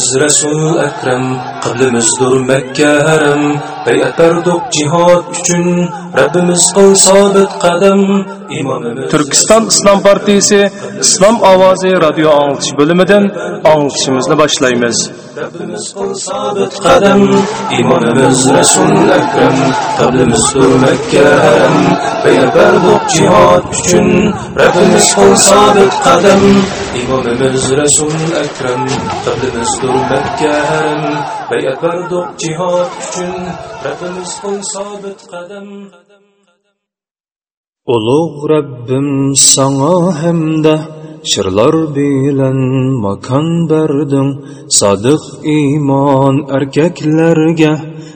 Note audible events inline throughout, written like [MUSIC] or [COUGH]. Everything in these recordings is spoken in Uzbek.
biz rasul akram qiblimizdir makka haram. bayat berdik cihad uchun Rabbimiz kıl sabit kadem. İmamımız Türkistan İslam Partisi İslam Avazi radyo anlatış bölümünden anlatışımızı başlayımız. Rabbimiz haram. Üçün, Rabbimiz kıl sabit kadem. İmamımız Resul Ekrem, kıblimizdir Mekke haram. Beyat berdik cihad üçün, Rabbimiz kıl sobit qadam Ulug' Rabbim sana hamda shirlar bilan makon berding. Sodiq iymon erkaklarga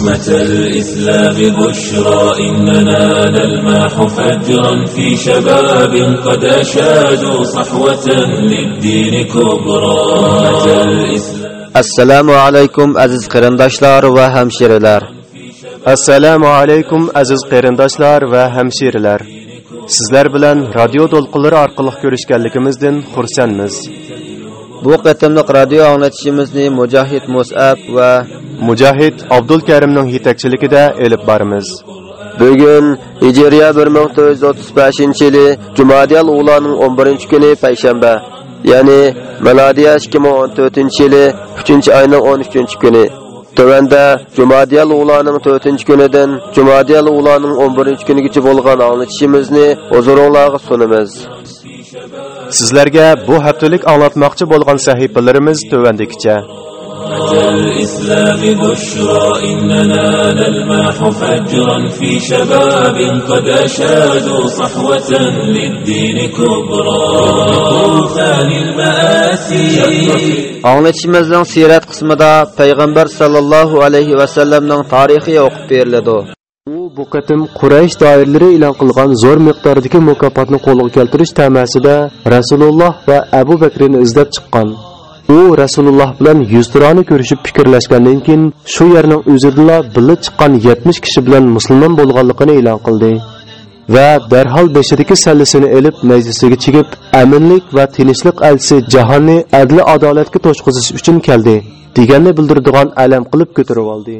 أمة الإسلام بشرى إننا نلمح فجرا في شباب قد أشادوا صحوة للدين كبرى أمة الإسلام assalomu alaykum aziz qarindoshlar va hamshiralar assalomu alaykum aziz qarindoshlar va hamshiralar sizlar bilan radio to'lqinlari orqali ko'rishganligimizdan xursandmiz bu qatimliq radio anglatishimizni mujohid musab va mujohid abdul karimning yetakchiligida elib boramiz bugun hijriya 1435 yili jumadiyal ulaning 11 kuni payshanba ya'ni milodiya 2014 yili 3 oyning 13 kuni Tövəndə ulanın 4-cü günüdən Cumadiyal ulanın 11-ci günügacha bo'lgan anlatışımızı huzurunlarga sunamiz. Sizlarga bu haftalik anlatmoqchi bo'lgan sahifalarimiz tövəndikicha. أمة الإسلام بشرى إننا نلمح فجرا في شباب قد أشادوا صحوة للدين كبرى طوفان المآسي Anlatışımızın sirat qismida Peygamber sallallahu aleyhi ve sellem'nin tarihi okup beriladi. U bu qatim Quraysh doiralari e'lon qilgan zo'r miqdordagi mukofotni qo'lga keltirish tamasida Rasululloh va Abu Bakrni izlab chiqqan. U Rasululloh bilan yuzturani ko'rishib fikrlashgandan keyin shu yerning o'zidala billa chiqqan 70 kishi bilan musulmon bo'lganligini e'lon qildi. va darhol beshidagi sallisini elib majlisiga chigib aminlik va tinchlik elchisi jahonni adli adolatga to'shqizish uchun keldi deganni bildiradigan alam qilib ko'tarib oldi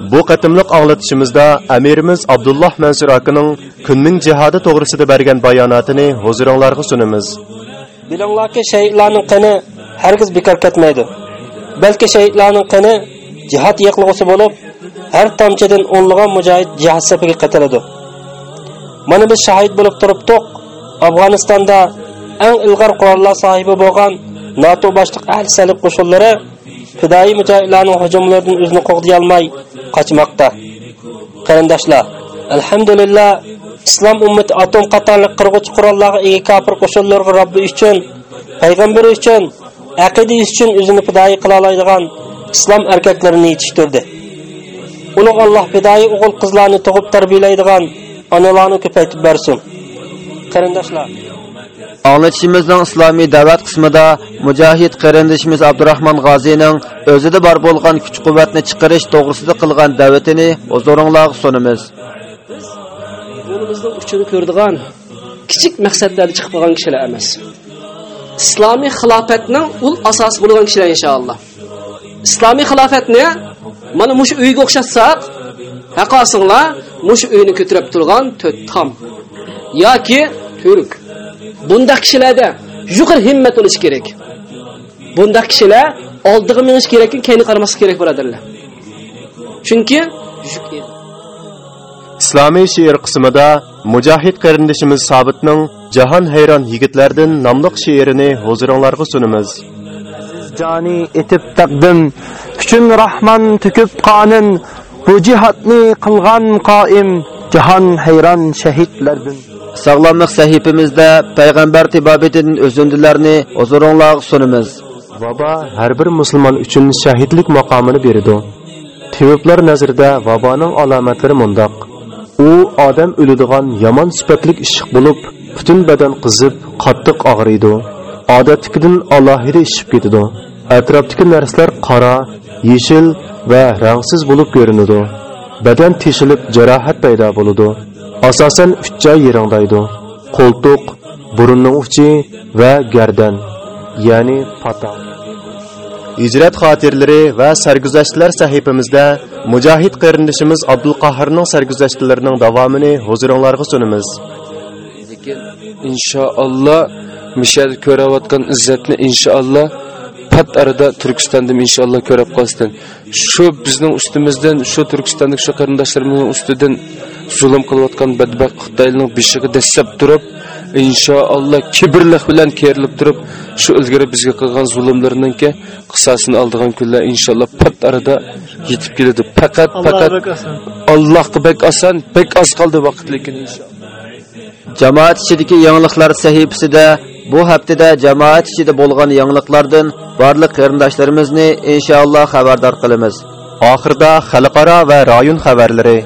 bu qatimliq anglatishimizda amirimiz abdulloh mansur akaning kunning jihodi to'g'risida bergan bayonotini huzuringlarga sunamiz. Bilinglarki shahidlarning qini hargiz bekor ketmaydi. Balki shahidlarning qini jihad yiqilg'usi bo'lib har tomchidan o'nlagan mujohid jihad safiga qatiladi. Mana biz shahid bo'lib turibdiq afg'onistonda eng ilg'or qurollar sohibi bo'lgan nato boshliq Al-Salib qo'shinlari fidoyi mujohidlarning hujumlaridan o'zini qo'g'diyolmay qochmoqda. Qarindoshlar alhamdulillah islom ummati atom qatorliq qirg'ich qurollarga ega kofir qo'shinlarga robbi uchun payg'ambari uchun aqida uchun o'zini fidoyi qila oladigan islom erkaklarini yetishtirdi. Ulug' alloh fidoyi o'g'il qizlarni tug'ib tarbiyalaydigan onalarni ko'paytib bersin. Qarindoshlar Anlatışımızın islomiy davlat qismida mujohid qarindishimiz Abdurahmon G'ozining o'zida bor bo'lgan kuch-quvvatni chiqarish to'g'risida qilgan da'vatini huzuringizga sunamiz. yo'limizning uchini ko'radigan kichik maqsadlarni chiqib qolgan kishilar emas. Islomiy xilofatning ul asosi bo'lgan kishilar inshaalloh islomiy xilofatni mana mush uyga o'xshatsak haqosinglar mush uyni ko'tarib turgan to'rt tom yoki turk bundaq kishilarda yuqori himmat bo'lishi kerak. Bundaq kishilar oldiga minish kerak keyinga qaramaslik kerak birodarlar chunki islomiy she'r qismida mujohid qarindishimiz sobitning jahon hayron yigitlardan nomli she'rini huzuringlarga sunamiz. Joni etib taqdim kuchun rahman tukib qonin bu jihatni qilgan qoim jahon hayron shahidlardan sog'lomlik sahifamizda payg'ambar tibobetidan o'zindilarni huzuringlarga sunamiz vabo har bir musulmon uchun shahidlik maqomini beradi tibiblar nazarida vaboning alomatlari mundoq u odam o'ladigan yomon sifatlik ishiq bo'lib butun badan qizib qattiq og'riydi odatdagidan alohida ishib ketadi atrofdagi narsalar qora yeshil va rangsiz bo'lib ko'rinadi badan teshilib jarohat paydo bo'ladi asosan uch joy yiringdaydi qo'ltiq burunning uchi va gardan ya'ni patoq hijrat xotirlari va sarguzashtlar sahifamizda mujohid qarindishimiz abdulqahirning sarguzashtlarining davomini huzuringlarga sunamiz. Lekin inshaalloh mishal ko'rayotgan izzatni inshaalloh pat arada turkistondan inshaalloh ko'rib qolsin. Shu bizning ustimizdan shu turkistonlik shu qarindoshlarimizning ustidan zulm qilayotgan badbaxt xitoyning beshiga dastlab turib inshaalloh kibrlik bilan kerilib turib shu ilgari bizga qilgan zulmlarninki qissasini oldigan kunlar inshaalloh pat arada yetib keladi. Faqat faqat allohga bek oson bek oz qoldi vaqt lekin inshaalloh. Jamoat ichidagi yangiliklar sahifasida bu haftada jamoat ichida bo'lgan yangiliklardan barliq qarindoshlarimizni inshaalloh xabardor qilamiz oxirida xalqaro va rayon xabarlari.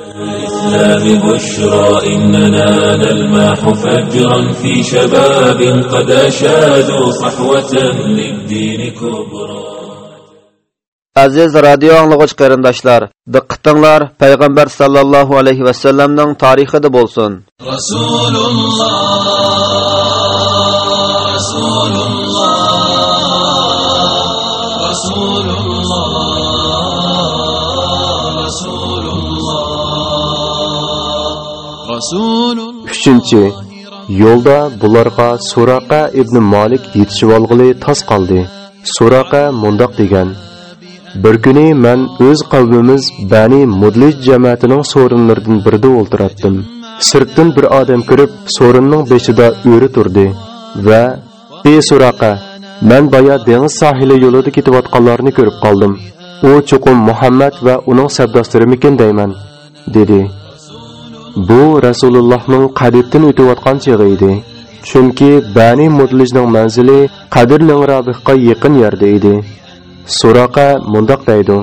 Aziz radio anglag'ich qarindoshlar diqqatinglar payg'ambar sallallohu alayhi vasallamning tarixida bo'lsin. Rasululloh uchinchi yo'lda bularga suraqa ibn molik yetishib olg'ili tos qoldi. Suraqa mundoq degan. Bir kuni man o'z qavmimiz bani mudlij jamoatining so'rinlaridan birida o'ltiratdim. Sirtdan bir odam kirib so'rinning beshida o'ri turdi va ey suraqa man boya dengiz sohili yo'lida ketayotganlarni ko'rib qoldim. U cho'qim muhammad va uning sabdoslarimikin deyman dedi. Bu rasulullohning qadibdan o'tayotgan chig'i edi. Chunki bani mudlijning manzili qadir robihga yaqin yerda edi. Suraqa mundoq deydi.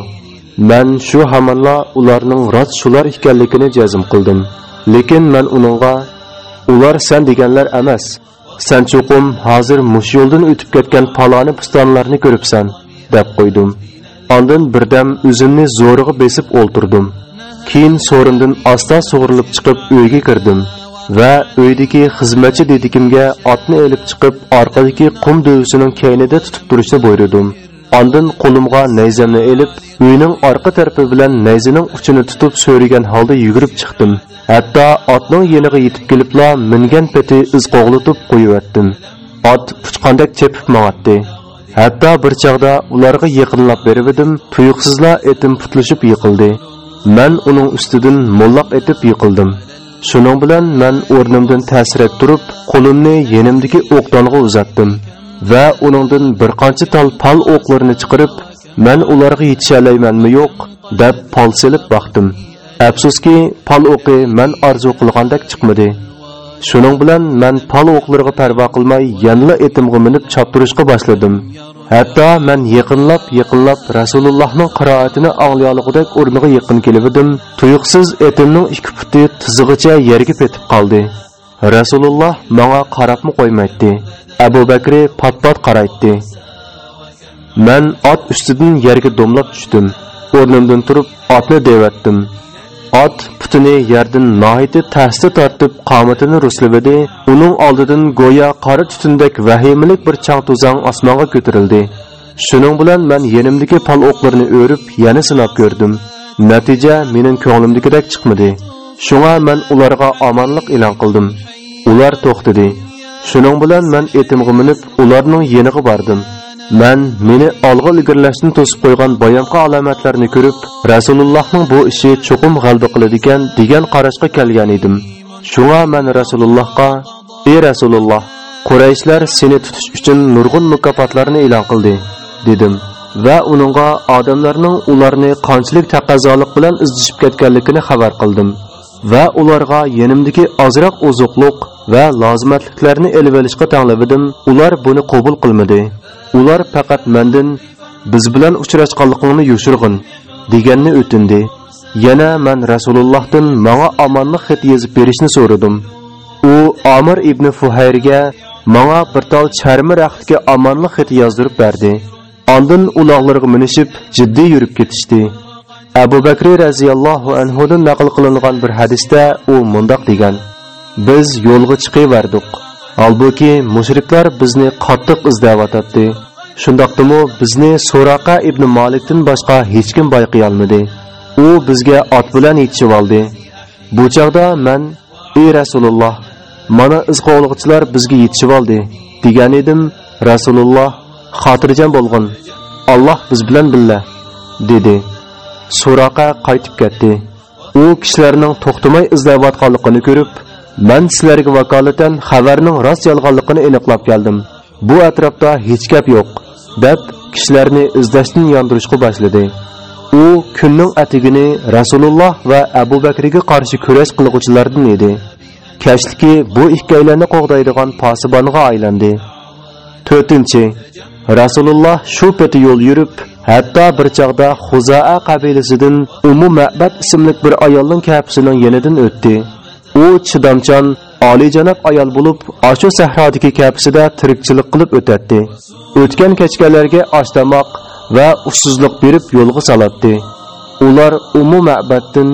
Man shu hamonla ularning rost shular ekanligini jazm qildim. Lekin man uningga ular san deganlar emas. San cho'qim hozir mush yo'ldan o'tib ketgan paloni pistonlarni ko'ribsan deb qo'ydim. Ondan birdam o'zimni zo'rig'i besib o'ltirdim keyin so'rindan asta sug'urilib chiqib uyga kirdim va uydagi xizmatchi dedikimga otni olib chiqib orqadagi qum dovisining keynida tutib turishni buyurdim Ondan qo'limga nayzamni olib, uyning orqa tarafi bilan nayzining uchini tutib so'rigan holda yugurib chiqdim. Hatto otning yeniga yetib kelibla mingan peti iz qo'g'litib qo'yivatdim. Ot puchqandek chepib mang'atdi. Hatto bir chog'da ularga yaqinlab berib edim, tuyuqsizla etim putlashib yiqildi. Men uning ustidan mollaq etib yiqildim. Shuning bilan men o'rnimdan ta'sirab turib, qo'limni yenimdagi o'qdonga uzatdim. va uningdan bir qancha tal pal o'qlarini chiqarib men ularga yetishalaymanmi yo'q deb pal selib baqdim Afsuski, pal o'qi men arzu qilgandek chiqmadi. Shuning bilan men pal o'qlariga parvo qilmay, yanla etimga minib choptirishga boshladim. Hatto men yaqinlab, yaqinlab Rasulullohning qiroatini anglayolgudek o'rniga yaqin kelibdim. Tuyuqsiz etimning ikki puti tizig'icha yerga petib qoldi. Rasululloh menga qarabmi qo'ymaydi. Abu Bakri pat-pat qaraydi. Men ot ustidan yerga domlab tushdim. O'rnimdan turib otni devatdim. Ot putini yerdan nohiti tasdi tortib qomatini ruslabadi. Uning oldidan go'yo qora tutundek vahimalik bir chang to'zang osmonga ko'tarildi. Shuning bilan man yenimdagi pal o'qlarini o'rib, yana sinab ko'rdim. Natija mening ko'nglimdagidek chiqmadi. Shunga man ularga omonlik e'lon qildim. Ular to'xtadi. Shuning bilan men etimga minib, ularning yeniga bordim. Man meni olg'a ilgirlashni to'sib qo'ygan boyamqa alomatlarni ko'rib, Rasulullohning bu ishi cho'qim g'alba qiladigan degan qarashga kelgan edim. Shunga men Rasulullohga: "Ey Rasululloh, Qurayshlar seni tutish uchun nurg'un mukofotlarni e'lon qildi", dedim. va uningga odamlarning ularni qanchalik taqozolik bilan izdishib ketganligini xabar qildim va ularga yenimdagi ozroq ozuqliq va lozimatliklarni elib olishga tanlabidim ular buni qabul qilmadi. Ular faqat mendan biz bilan uchrashganligingni yushirg'in deganni o'tindi. Yana man rasulullohdan manga omonlik xat yozib berishni so'radim u omir ibn fuhayrga manga bir tol charmi raxtga omonlik xat yozdirib berdi Ondan uloqlarga minishib jiddiy yurib ketishdi. Abu Bakr roziyallohu anhudan naql qilingan bir hadisda u mundoq degan: Biz yo'lga chiqaverdik. Albuki mushriklar bizni qattiq izlayotdi. shundoqdimi bizni so'raqa ibn molikdan boshqa hech kim bayqiyolmadi. U bizga ot bilan yetishib oldi. Bu chog'da men: "Ey Rasululloh, mana izqovliqchilar bizga yetishib oldi" degan edim. Rasululloh xotirjam bo'lg'in alloh biz bilan billa dedi suraqa qaytib ketdi. U kishilarning to'xtamay izlayotganligini ko'rib "Men sizlarga vakolatan xabarning rost yolg'onligini aniqlab keldim. Bu atrofda hech gap yo'q deb kishilarni izlashni yondirishga boshladi. U kunning atigini rasululloh va abu bakrga qarshi kurash qiluvchilardan edi. Kashliki bu ikkovlarni qo'g'daydigan posibonga aylandi. 4. Rasululloh shu peti yo'l yurib, hatto bir chaqda Xuzaa qabilasidan Ummu Ma'bad ismli bir ayolning kapisining yenidan o'tdi. U chidamchan, olijanob ayol bo'lib, ashu sahrodagi kapisida tirikchilik qilib o'tadi. O'tgan kechgalarga oshtamoq va ussizlik berib yo'lga salatdi. Ular Ummu Ma'baddan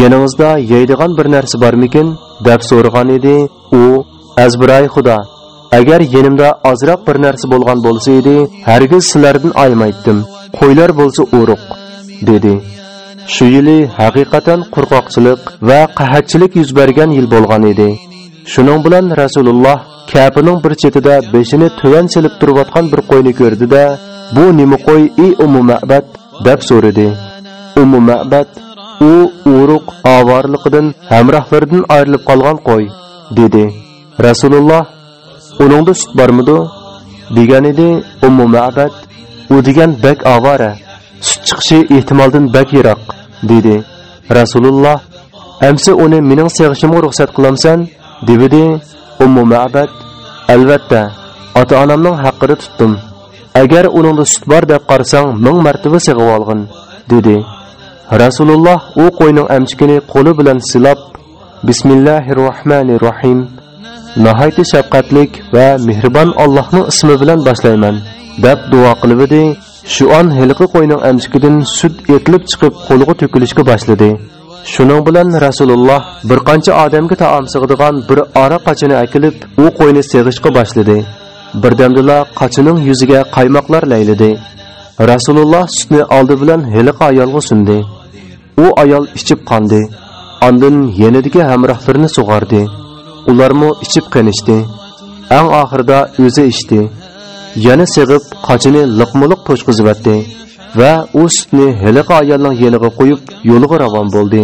"Yaningizda yeydigan bir narsa bormikin?" deb so'ragan edi. U "Azbiray Xudo, agar yenimda ozroq bir narsa bo'lgan bo'lsa edi hargiz sizlardan aymaydim qo'ylar bo'lsa o'ruq dedi. Shu yili haqiqatan qurqoqchilik va qahatchilik yuz bergan yil bo'lgan edi. Shuning bilan rasululloh kapining bir chetida beshini tuvan silib turayotgan bir qo'yni ko'rdida bu nima qo'y ey umu ma'bad? deb so'radi. Umu ma'bad u o'ruq ovorliqidan hamrohlaridan ayrilib qolgan qo'y dedi. Rasululloh uningda sut bormidi? Degan edi ummu ma'bad. U degan bak avora sut chiqishi ehtimoldan bak yiroq dedi. Rasululloh amsi uni mening sig'ishimga ruxsat qilamsan debidi ummu ma'bad. Albatta ota onamning haqqini tutdim. Agar uningda sut bor deb qarsang, ming martaba sig'ib olg'in dedi. Rasululloh u qo'yning amchikini qo'li bilan silab bismillahir rohmanir rohim nihoyatda shafqatlik va mehribon Allohning ismi bilan boshlayman deb duo qilib edi. Shu on hilqi qo'yning amchikidan sut etilib chiqib qo'lga to'kilishga boshladi. Shuning bilan rasululloh bir qancha odamga taom sig'digan bir ora qochini akilib u qo'yni seg'ishga boshladi. Birdamdila qochining yuziga qaymoqlar laylidi. Rasululloh sutni oldi bilan hiliqi ayolga sundi. U ayol ichib qondi Ondan yenidagi hamrohlarini sug'ordi. Ularmu ichib qanishdi eng oxirida o'zi ichdi. Yana sig'ib qochini liqmuliq to'shqizibatdi va u sutni hiliqi ayolning yeliga qo'yib yo'liga ravon bo'ldi.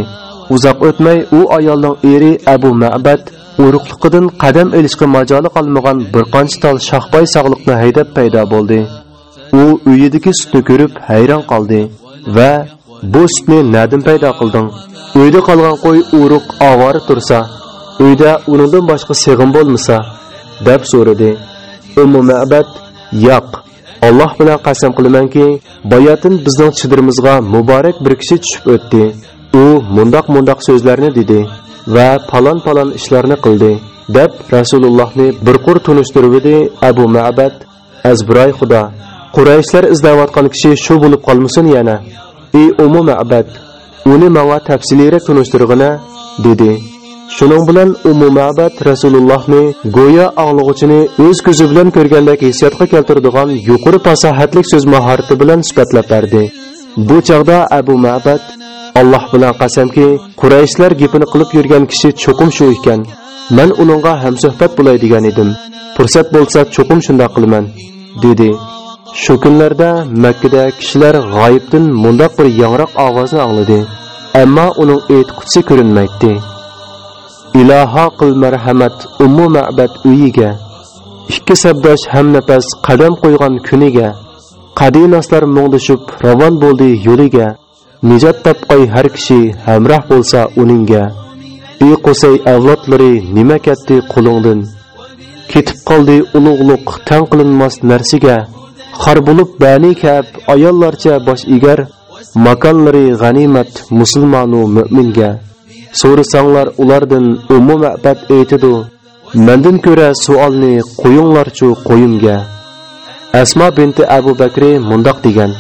Uzoq o'tmay u ayolning eri abu ma'bad uruqliqidan qadam ilishga majoli qolmagan bir qancha tal shohboy sog'liqni haydab paydo bo'ldi. U uyidagi sutni ko'rib hayron qoldi va bu sutni nadim paydo qilding. Uyda qolgan qo'y uruq ovora tursa uyda uningdan boshqa sig'im bo'lmasa deb so'radi. Ummu ma'bad yo'q alloh bilan qasam qilamanki boyatin bizning chidirimizga muborak bir kishi tushib o'tdi. U mundoq mundoq so'zlarni dedi va palon palon ishlarni qildi deb rasulullohni bir qur tunishtirib edi abu ma'bad. Azbiroy xudo qurayishlar izlayotgan kishi shu bo'lib qolmasin yana. Ey umu ma'bad uni manga tafsiliyroq tunishtirg'ina dedi. Shuning bilan umu ma'bad rasulullohni go'yo anglig'uchini o'z ko'zi bilan ko'rgandek hissiyotga keltiradigan yuqori fasohatlik so'z mahorati bilan sifatlab berdi. Bu chog'da abu ma'bad alloh bilan qasamki Qurayshlar gapini qilib yurgan kishi cho'qim shu ekan. Man uningga hamsuhbat bo'lay degan edim. Fursat bo'lsa cho'qim shunday qilaman dedi. Shu kunlarda makkada kishilar g'oyibdan mundoq bir yangroq ovozni angladi. Ammo uning aytquchisi ko'rinmaydi iloho qil marhamat ummu ma'bad uyiga ikki sabdosh hamnafas qadam qo'ygan kuniga qadinoslar mungdishib ravon bo'ldi yo'liga nijot topqoy har kishi hamroh bo'lsa uningga ey qo'say avlodlari nima ketdi qo'lingdan ketib qoldi ulug'liq tan qilinmas narsiga. Xor bo'lib bani kab ayollarcha bosh egar makonlari g'animat musulmonu mo'minga so'rasanglar ulardan ummu ma'bad aytidi mandan ko'ra savolni qo'yinglarchu qo'yimga. Asmo binti abu bakri mundoq degan.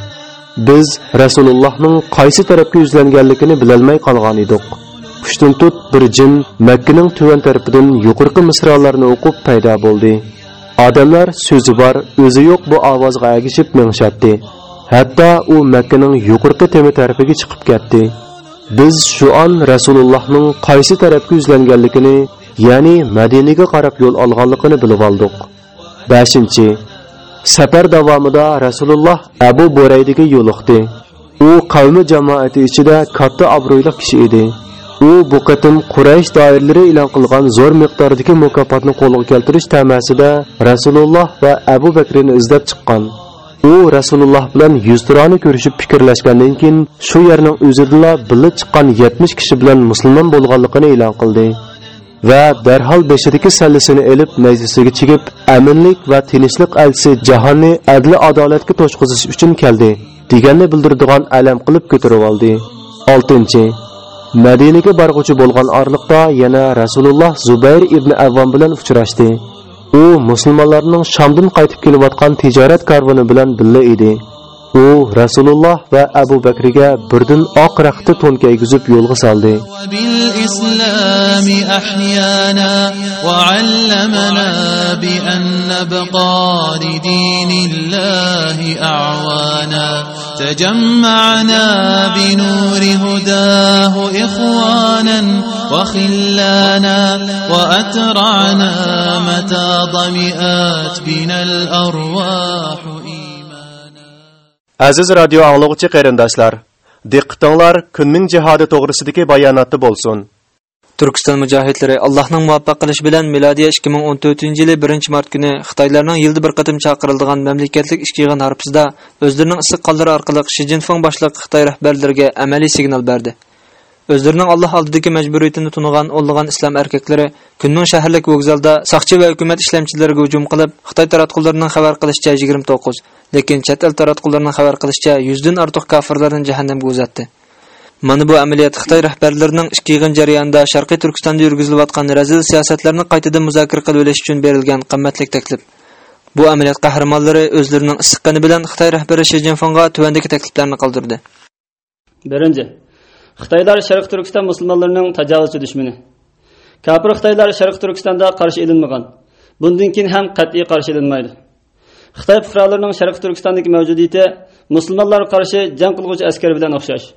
Biz rasulullohning qaysi tarafga yuzlanganligini bilolmay qolgan edik qushdan tut bir jin makkaning tuvan tarafidan yuqorqi misrolarni o'qib paydo bo'ldi. Odamlar so'zi bor o'zi yo'q bu ovozga agishib mingshatdi. Hatto u makkaning yuqorqi temi tarafiga chiqib ketdi. Biz shu on rasulullohning qaysi tarafga yuzlanganligini ya'ni madinaga qarab yo'l olganligini bilib oldik. Beshinchi safar davomida rasululloh abu boraydiga yo'liqdi. U qavmi jamoati ichida katta obro'li kishi edi. U bu qatim quraysh doirlari e'lon qilgan zo'r miqdordagi mukofotni qo'lga keltirish tamasida rasululloh va abu bakrni izlab chiqqan. U rasululloh bilan yuzturani ko'rishib fikrlashgandan keyin shu yerning o'zidala billa chiqqan 70 kishi bilan musulmon bo'lganligini e'lon qildi va darhol beshidagi sallisini elib majlisiga chigib aminlik va tinchlik elchisi jahonni adli adolatga to'shqizish uchun keldi deganni bildiradigan alam qilib ko'tarib oldi. Oltinchi madinaga borg'uchi bo'lgan orliqda yana rasululloh zubayr ibn avvom bilan uchrashdi. U musulmonlarning shomdan qaytib kelayotgan tijorat karvoni bilan billa edi. U rasululloh va abu bakriga birdan oq raqti to'n kiygizib yo'lga soldi. تجمعنا بنور هداه إخوانا وخلانا وأترعنا متى ضمئات بنا الأرواح aziz radio anglovchi qarindoshlar diqqatinglar kunning jihodi to'g'risidagi bayonoti bo'lsin. Turkiston mujohidlari allohning muvaffaq qilishi bilan milodiya 2014 yili 1 mart kuni xitoylarning yilda bir qatim chaqiriladigan mamlakatlik ishki yig'in harpisida o'zlarining issiq qonlari orqali shi Jinping boshliq xitoy rahbarlariga amaliy signal berdi. o'zlarining Alloh oldidagi majburiyatini tunigan o'llagan islom erkaklari kunning shaharlik vokzalda soqchi va hukumat ishlamchilariga hujum qilib, Xitoy taratqullarining xabar qilishicha 29, lekin chet el taratqullarining xabar qilishicha 100 dan ortiq kofirlarni jahannamga uzatdi. Mana bu amaliyot Xitoy rahbarlarining ikki yig'in jarayonida Sharqiy Turkistonda yurgizilayotgan razil siyosatlarni qaytadan muzokara qilib olish uchun berilgan qimmatli taklif. Bu amaliyot qahramonlari o'zlarining issiqqani bilan Xitoy rahbari Shi Jinpingga tuvandagi takliflarni qildirdi. Қытайлар Шарқ Түркістан мұсылмандарының тажалысы düşмені. Кәпір Қытайлар Шарқ Түркістанда қарсы елінмеген. Бұндан кейін һәм қатты қарсы елінмейді. Қытай пұқраларының Шарқ Түркістандағы мәвжудиеті мұсылманлар қарсы жан қылғыш әскер білен ұқсаш.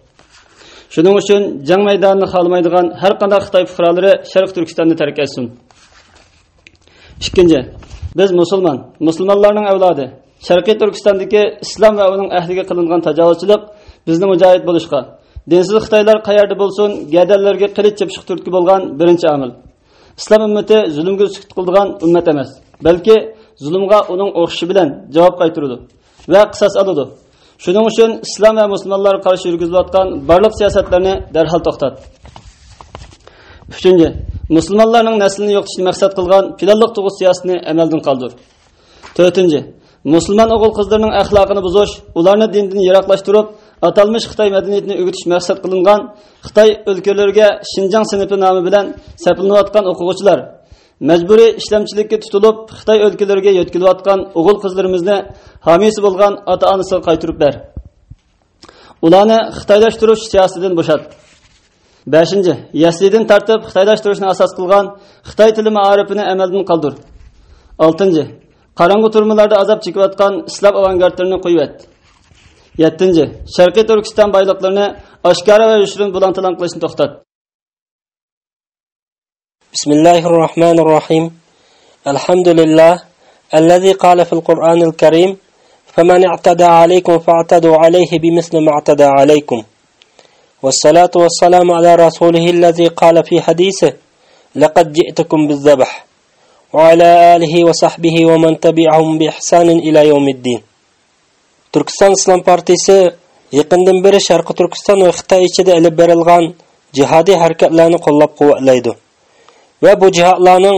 Шұның үшін жан майданын қалмайдыған әр қандай Қытай пұқралары Шарқ Түркістанды тәрк етсін. Ikkinchi, biz musulmon, musulmonlarning avlodi, Sharqiy Turkistondagi islom va uning ahliga qilingan tajovuzchilik bizni mujohid bo'lishga dinsiz xitoylar qayerda bo'lsin gadallarga qilich chepishga turtki bo'lgan birinchi omil islom ummati zulmga sukut qildigan ummat emas balki zulmga uning o'xishi bilan javob qaytiradi va qisos oladi. Shuning uchun islom va musulmonlar qarshi yurgizilayotgan barliq siyosatlarni darhol to'xtat. Uchinchi musulmonlarning naslini yo'qotishni maqsad qilgan planliq tug'ish siyosatini amaldan qoldir. To'rtinchi musulmon o'g'il qizlarning axloqini buzish ularni dindan yiroqlashtirib atalmish xitoy madaniyatini o'gitish maqsad qilingan xitoy o'lkalariga shinjang sinfi nomi bilan saplanayotgan o'quvchilar majburiy ishlamchilikka tutilib xitoy o'lkalariga yetkilayotgan o'g'il qizlarimizni homiysi bo'lgan ota onasiga qaytirib ber ularni xitoylashtirish siyosatidan bo'shat beshinchi yaslidan tartib xitoylashtirishni asos qilgan xitoy tili maarifini amaldan qoldir oltinchi qorong'u turmalarda azob chekayotgan islom avangardlarini qo'yib yettinchi sharqiy turkiston boyliqlarini oshkora va yushin bulantalan qilishni to'xtat الرحمن الرحيم. الحمد لله الذي قال في القرآن الكريم فمن اعتدى عليكم فاعتدوا عليه بمثل ما اعتدى عليكم. والصلاة والسلام على رسوله الذي قال في حديثه لقد جئتكم بالذبح. وعلى آله وصحبه ومن تبعهم بإحسان إلى يوم الدين. turkiston islom partiyasi yaqindan beri sharqi turkiston va xitoy ichida olib berilgan jihodiy harakatlarni qo'llab quvvatlaydi va bu jihatlarning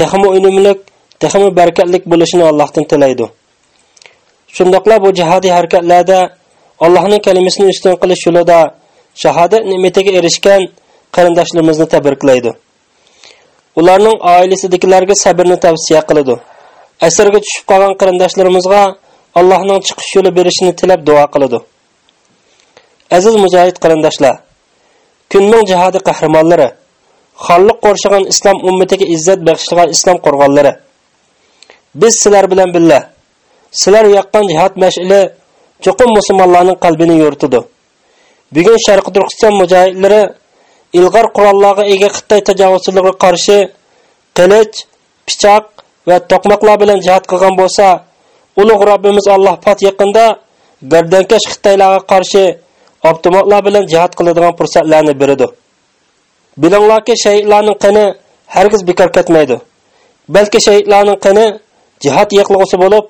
texmi unumlik texmi barakatlik bo'lishini allohdan tilaydi. Shundoqla bu jihodiy harakatlarda allohning kalimasini ustun qilish yo'lida shahodat ne'matiga erishgan qarindoshlarimizni tabriklaydi. Ularning oilasidagilarga sabrni tavsiya qiladi. Asrga tushib qolgan qarindoshlarimizga allohning chiqish yo'li berishini tilab duo qiladi. Aziz mujohid qarindoshlar kunning jihodi qahramonlari xonliq qo'rshagan islom ummatiga izzat bag'ishlagan islom qo'rg'onlari biz sizlar bilan birga sizlar yoqqan jihod mashili cho'qim musulmonlarning qalbini yo'ritadi bugun sharqi turkiston mujohidlari ilg'or qurollarga ega xitoy tajovuzchilariga qarshi qilich pichoq va to'qmoqlar bilan jihod qilgan bo'lsa ulug' robbimiz alloh pot yaqinda gardankash xitoylarga qarshi avtomatlar bilan jihad qiladigan fursatlarni beradi. Bilinglarki shahidlarning qini hargiz bekor ketmaydi. Balki shahidlarning qini jihad yiqilg'usi bo'lib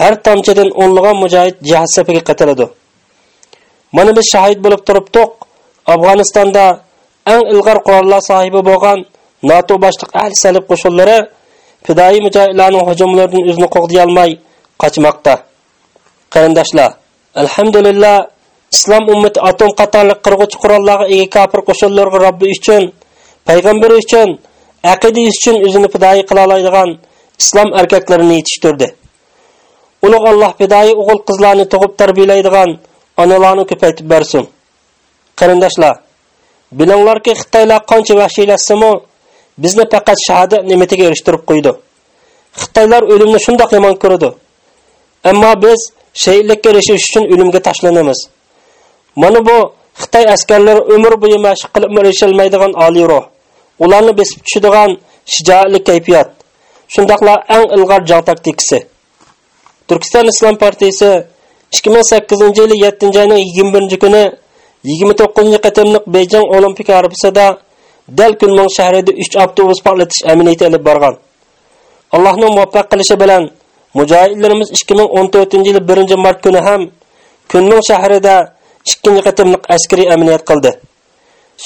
har tomchidan o'nlagan mujohid jihod safiga qatiladi. Mana biz shahid bo'lib turibdiq afg'onistonda eng ilg'or qurollar sohibi bo'lgan nato boshliq ahli salib qo'shinlari fidoyi mujohidlarning hujumlaridan o'zini qo'g'diyolmay qochmoqda. Qarindoshlar alhamdulillah islom ummati atom qatorli qirg'uchi qurollarga ega kofir qo'shinlarga robbi uchun payg'ambari uchun aqida uchun o'zini fidoyi qila oladigan islom erkaklarini yetishtirdi. Ulug' alloh fidoyi o'g'il qizlarni tug'ib tarbiyalaydigan onalarni ko'paytib bersin. Qarindoshlar bilinglarki xitoylar qancha vahshiylashsimi bizni faqat shahodat ne'matiga erishtirib qo'ydi. Xitoylar o'limni shundoq yomon ko'radi. Ammo biz shahidlikka erishish uchun o'limga tashlanamiz. Mana bu xitoy askarlari umr bo'yi mashq qilib erishilmaydigan oliy ruh. Ularni besib tushadigan shijoatli kayfiyat. Shundoqla eng ilg'or jang taktikasi. Turkiston islom partiyasi 2008 yili 7 oyning 21 kuni 29 qatimliq Beijing olimpik arabisida dal kunming shahrida 3 avtobus portlatish amaliyoti olib borgan. Allohning muvaffaq qilishi bilan mujohidlarimiz 2014 yil 1 mart kuni ham kunming shahrida ikkinchi qatimliq askariy amaliyot qildi.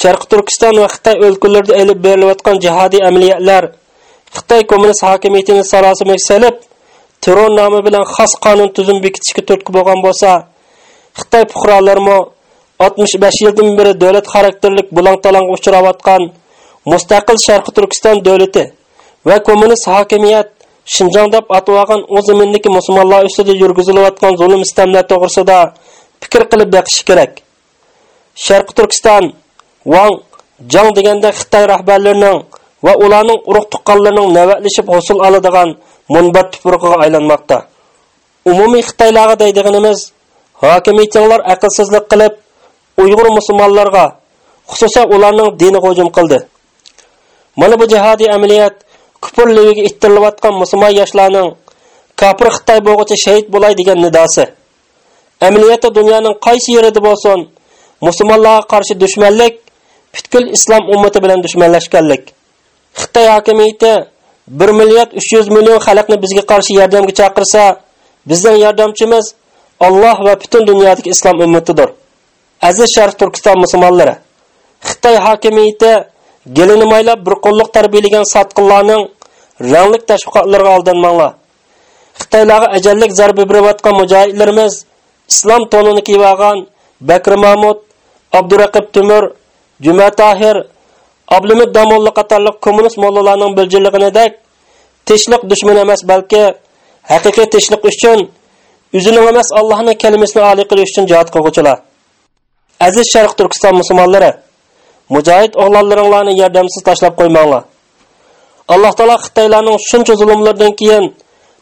Sharqi turkiston va xitoy o'lkalarida olib berilayotgan jihodiy amaliyotlar xitoy kommunist hokimiyatini sarosimaga solib terror nomi bilan xos qonun tuzum bekitishga turtki bo'lgan bo'lsa xitoy fuqarolarimi 65 yildan beri davlat xarakterlik bulang talonga uchrayotgan mustaqil sharqi turkiston davlati va kommunist hokimiyat shinjong deb atvogan u zamindagi musulmonlar ustida yurgizilayotgan zulm istamlar to'g'risida fikr qilib beqishi kerak. Sharqi turkiston vang jang deganda xitoy rahbarlarining va ularning urug' tuqqanlarining navatlashib hosil oladigan munbat tuprog'iga aylanmoqda. Umumiy xitoylarga deydiganimiz hokimiyatlar aqlsizlik qilib uyg'ur musulmonlarga xususan ularning diniga hujum qildi. Mana bu jihodiy amaliyot kufr leviga ittirilayotgan musulmon yoshlarning kofir xitoy bo'g'ichi shahid bo'lay degan nidosi amaliyotda dunyoning qaysi yerida bo'lsin musulmonlarga qarshi dushmanlik butkul islom ummati bilan dushmanlashganlik xitoy hokimiyati 1 milliard 300 million xalqni bizga qarshi yordamga chaqirsa bizning yordamchimiz Alloh va butun dunyodagi islom ummatidir. Aziz Sharq Turkiston musulmonlari, Xitoy hokimiyati gelini maylab bir qo'lliq tarbiyalagan sotqinlarning rangli tashviqotlariga aldanmanglar. Xitoylarga ajallik zarba berayotgan mujohidlarimiz islom tonini kiyib olgan Bakr Mahmud, Abduraqib Timur, Juma Tahir, Ablimid Damolla qatorliq kommunist mollalarning biljillig'inidek tinchlik dushman emas, balki haqiqiy tinchlik uchun o'zining emas Allohning kalimasini oliy qilish uchun jihad qiluvchilar. Aziz Sharq Turkiston musulmonlari, mujohid o'g'lonlaringlarni yordamsiz tashlab qo'ymanglar. Alloh taolo Xitoylarning shuncha zulmlardan keyin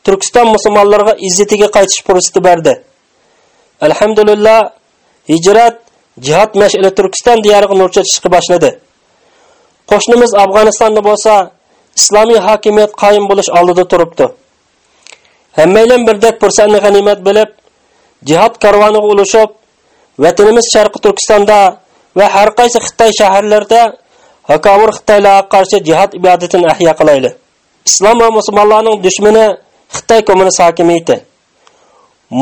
Turkiston musulmonlariga izzatiga qaytish fursati berdi. Alhamdulillah, hijrat jihad mashili Turkiston diyoriga nur chechishga boshladi. Qo'shnimiz Afg'onistonda bo'lsa, islomiy hokimiyat qoyim bo'lish oldida turibdi. hammaylan birdek fursatni g'animat bilib, jihad karvoniga ulashib, vatanimiz Sharqi Turkistonda va har qaysi Xitoy shaharlarida hakovur Xitoylarga qarshi jihad ibodatini ahyo qilaylik. Islom va musulmonlarning dushmani Xitoy kommunist hokimiyati.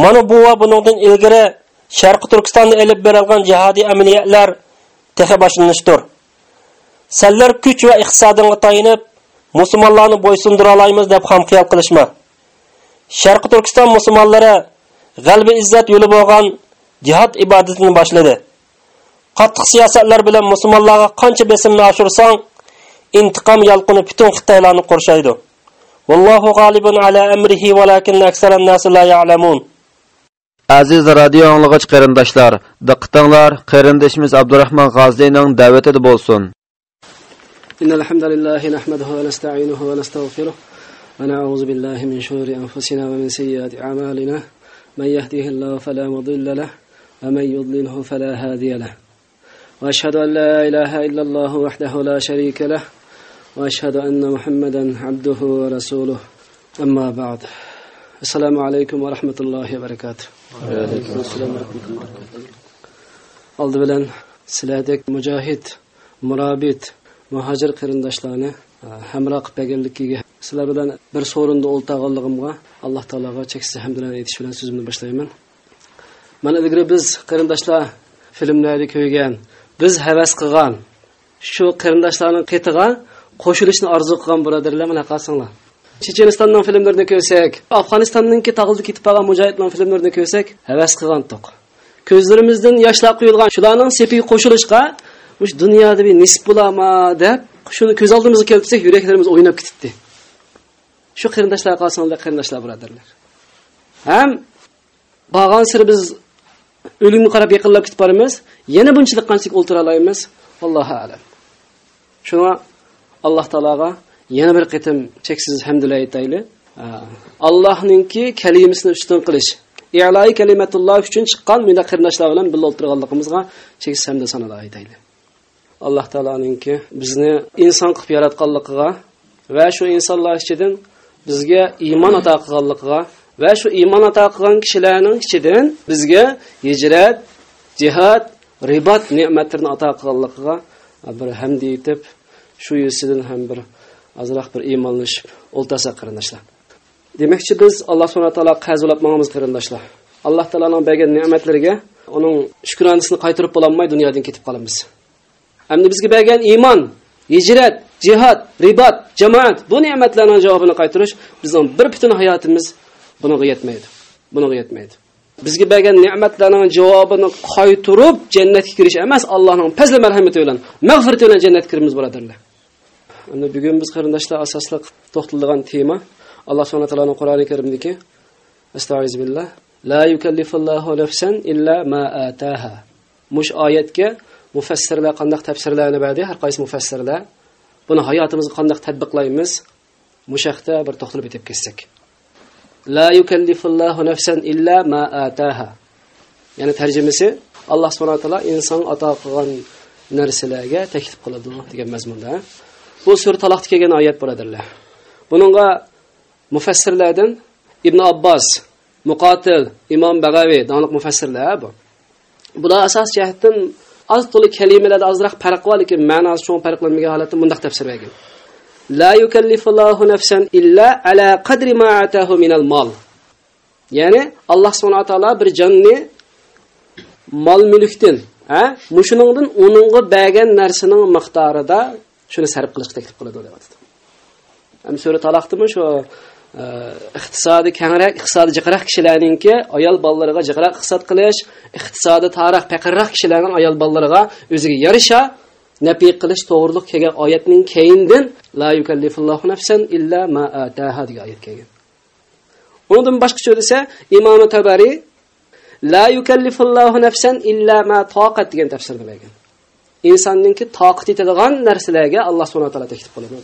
Mana bu va buningdan ilgari Sharq Turkistonda elib berilgan jihodiy amaliyotlar teha boshlanishdir. Sanlar kuch va iqtisodga tayinib, musulmonlarni bo'ysundira olamiz deb ham xiyol qilishma. Sharq Turkiston musulmonlari g'albi izzat yo'li bo'lgan jihad ibodatini boshladi. Qattiq siyosatlar bilan musulmonlarga qancha besimni oshirsang, intiqom yalqini butun Xitoylarni qurshaydi. Vallohu g'olibun ala amrihi valakin aksaran nas la ya'lamun. Aziz radio anglag'ich qarindoshlar, diqqatinglar qarindishimiz Abdurrahmon G'oziyning da'vatida bo'lsin. إن الحمد لله نحمده ونستعينه ونستغفره ونعوذ بالله من شرور أنفسنا ومن سيئات أعمالنا من يهده الله فلا مضل له ومن يضلله فلا هادي له وأشهد أن لا إله إلا الله وحده لا شريك له وأشهد أن محمدا عبده ورسوله. أما بعد السلام عليكم ورحمة الله وبركاته. oldi bilan sizlardek mujohid murabit muhojir qarindoshlarni e, hamroh qilib berganligiga sizlar bilan bir sovrinda o'ltag'anligimga alloh taologa cheksiz hamdlar aytish bilan so'zimni boshlayman. Mana ilgari biz qarindoshlar filmlarda ko'rgan biz havas qilgan shu qarindoshlarning qetiga qo'shilishni orzu qilgan birodarlar mana qarasanglar chechenistonning filmlarini ko'rsak afg'onistonniki tag'ildi ketib qolgan mujohidlar filmlarini ko'rsak havas qilgan to'q. Ko'zlarimizdan yoshlar quyilgan shularning sepiga qo'shilishga mush dunyoda bir nisb bo'ladimi deb shuni ko'z oldimizga keltirsak yuraklarimiz o'ynab ketibdi. Shu qarindoshlar qolsanglar qarindoshlar birodarlar. Ham borgan sir biz o'limga qarab yaqinlab ketib boramiz. Yana bunchalik qanchalik o'ltira olamiz allohu alam. Shunga alloh taologa yana bir qitim cheksiz hamdlar aytaylik. Allohninki kalimasini ustun qilish. I'loi kalimatulloh uchun chiqqan mina qarindoshlar bilan birga o'tirganligimizga cheksiz hamda sanolar aytaylik. Alloh taoloninki bizni inson qilib yaratganligiga va shu insonlar ichidan bizga iymon ato qilganligiga va shu iymon ato qilgan kishilarning ichidan bizga hijrat jihad ribot ne'matlarini ato qilganligiga bir hamd etib shu yuzidan ham bir ozroq bir iymonlashib o'ltasa qarindoshlar. Demakchi biz alloh subhana taolo qarzulabmamiz qarindoshlar. Alloh taoloning bergan ne'matlariga uning shukronasini qaytarib bo'lolmay dunyodan ketib qolamiz. Hamda bizga bergan iymon hijrat jihod ribot jamoat bu ne'matlarning javobini qaytarish bizning bir butun hayotimiz bunaqa yetmaydi. Bunaqa yetmaydi. Bizga bergan ne'matlarning javobini qaytarib jannatga kirish emas allohning fazli marhamati bilan mag'firati bilan jannatga kirimiz birodarlar endi bugun biz qarindoshlar asosli to'xtalgan tema alloh subhana taoloni qur'oni karimdagi astag'izbillah la yukallifullohu nafsan illa ma ataha mush oyatga mufassirlar qanday tafsirlarni berdi? Har qaysi mufassirlar. Buni hayotimizga qanday tatbiqlaymiz? Mushaqda bir to'xtalib o'tib ketsak. La yukallifullohu nafsan illa ma ataha. Ya'ni tarjimasi alloh subhanahu taolo inson ato qilgan narsalarga taklif qiladi degan mazmunda. Bu sura taloqda kelgan oyat bo'ladilar. buningga mufassirlardan ibn abbos muqotil imom bag'aviy donliq mufassirlar bu bular asos jihatdan az to'li kalimalarda azroq farq bor lekin ma'nosi cho'ng farqlanmagan holatda bunday tafsir bergan. La yukallifullohu nafsan illa ala qadri ma atahu minal mal ya'ni alloh subhanahu taolo bir jonni mol mulkdan ha mushuningdan uningga bergan narsaning miqdorida shuni sarf qilishga taklif qiladi deyapti ham sura taloqdimi shu iqtisodi kengroq iqtisodi jiqroq kishilarningki ayol bolalariga jiqroq iqtisod qilish iqtisodi tarix faqirroq kishilarning ayol bolalariga o'ziga yarasha nafiy qilish to'g'riliq kelgan oyatning keyindan la yukallifullohu nafsan illa ma ataha degan oyat kelgan. Undan boshqacha desa imom tabariy la yukallifullohu nafsan illa ma toqat degan tafsirni bergan insonninki toqat etadigan narsalarga alloh subhanahu taolo taklif qiladi.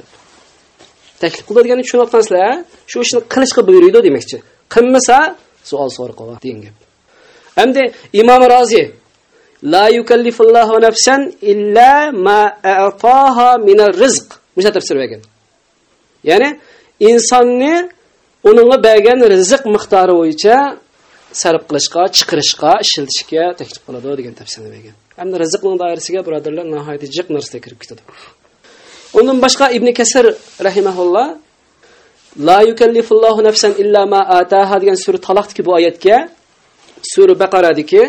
Taklif qildi degani tushunayotgansizlar shu ishni qilishga buyuriydi demoqchi. Qilmasa savol so'rab qo'yadi degan gap. Hamda imom roziy la yukallifullahu nafsan illa ma a'taha min rizq buncha tafsir bergan ya'ni insonni uningga bergan rizq miqdori bo'yicha sarf qilishga chiqirishga, ishlatishga taklif qiladi degan tafsirni bergan hamda rizqning doirasiga birodarlar nihoyatda jiq narsa kirib ketadi undan boshqa ibn kasir rahimahulloh la yukallifullahu nafsan illa ma ataha degan sura Taloqdagi bu oyatga sura Baqaradagi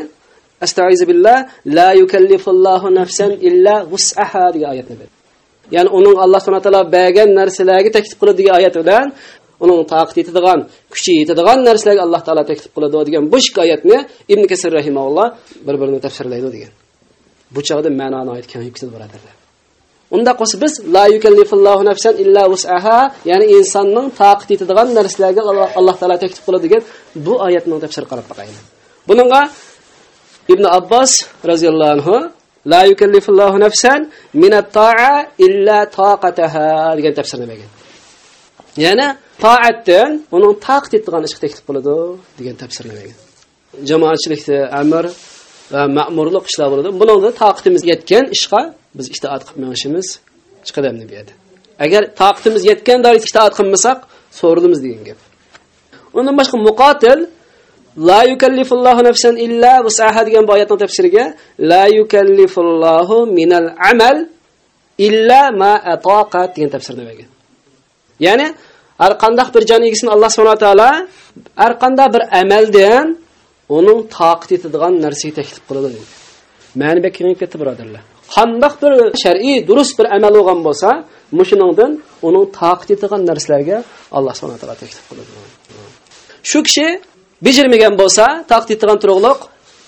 Estaizu billah la yukellifullahu nafsan illa vus'aha degan oyatni berdi ya'ni uning alloh subhana taolo bergan narsalarga taklif qiladi degan oyat bilan uning toqat yetadigan kuchi yetadigan narsalarga alloh taolo taklif qiladi degan bu ikki oyatni ibn kasir rahimaulloh bir birini tafsirlaydi degan. Bu chog'da ma'noni oyat keng yuksadi birodarlar unda qolsa biz la yukallifullohu nafsan illa wus'aha, ya'ni insonning toqat yetadigan narsalarga alloh taolo taklif qiladi degan bu oyatning tafsiri qarab boqaylik buningga ibn abbos roziyallohu anhu la yukallifullohu nafsan minat ta'a illa taqataha degan tafsirni bergan ya'ni toatdan uning taqt etgan ish taklif qiladi degan tafsirni bergan jamoatchilikda amir va ma'murlik ishlar bo'ladi. Buningda taqtimiz yetgan ishga biz itoat qilib minishimiz chiqadimni berdi agar taqtimiz yetgan darajada itoat qilmasak so'rilamiz degan gap. Undan boshqa muqotil La yukallifullohu nafsan illa vus'aha degan bu oyatning tafsiriga la yukallifullohu minal amal illa ma ataqat degan tafsirni bergan. Ya'ni har qanday bir jon egisini Alloh subhanahu taolo har qanday bir amaldan uning toqat etadigan narsaga taklif qiladi deydi. Ma'ni bek kengayib ketdi birodarlar. Qanday bir shar'iy durust bir amal bo'lgan bo'lsa, mushuningdan uning toqat etadigan narsalarga Alloh subhanahu taolo taklif qiladi. Shu kishi bejirmagan bo'lsa taqt qilgan turug'liq